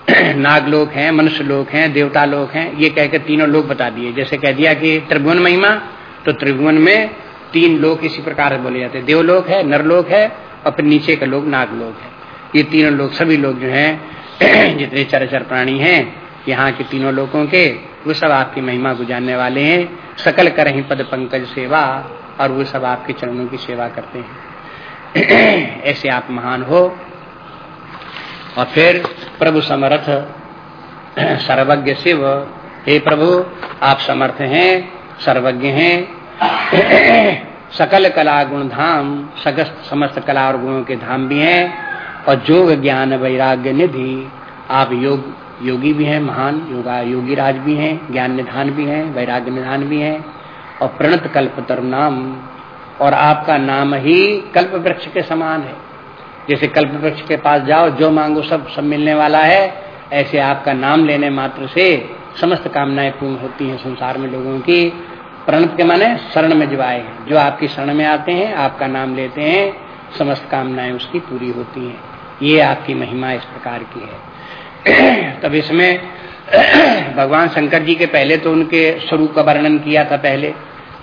नाग लोग हैं मनुष्य लोग हैं देवता लोग हैं, ये कहकर तीनों लोग बता दिए। जैसे कह दिया कि त्रिभुवन महिमा तो त्रिभुवन में तीन लोग इसी प्रकार से बोले जाते हैं। देवलोक है, नरलोक है फिर नीचे के लोग नाग लोग है। ये तीनों लोग, सभी लोग जो हैं, जितने चर चर प्राणी हैं, यहाँ के तीनों लोगों के, वो सब आपकी महिमा को जानने वाले हैं। सकल कर ही पद पंकज सेवा, और वो सब आपके चरणों की सेवा करते हैं। ऐसे आप महान हो। और फिर प्रभु समर्थ, सर्वज्ञ शिव, हे प्रभु, आप समर्थ हैं, सर्वज्ञ हैं। सकल कला गुण धाम, सगस्त समस्त कला और गुणों के धाम भी हैं और जोग ज्ञान वैराग्य निधि, आप योग, योगी भी हैं, महान योगा योगी राज भी हैं, ज्ञान निधान भी हैं, वैराग्य निधान भी हैं और प्रणत कल्प नाम। और आपका नाम ही कल्प वृक्ष के समान है। जैसे कल्प वृक्ष के पास जाओ, जो मांगो सब सब मिलने वाला है, ऐसे आपका नाम लेने मात्र से समस्त कामनाएँ पूर्ण होती हैं संसार में लोगों की। प्रणत के माने शरण में जो आए जो आपकी शरण में आते हैं, आपका नाम लेते हैं, समस्त कामनाएँ उसकी पूरी होती हैं। ये आपकी महिमा इस प्रकार की है। तब इसमें भगवान शंकर जी के पहले तो उनके स्वरूप का वर्णन किया था पहले।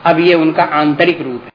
अब ये उनका आंतरिक रूप है।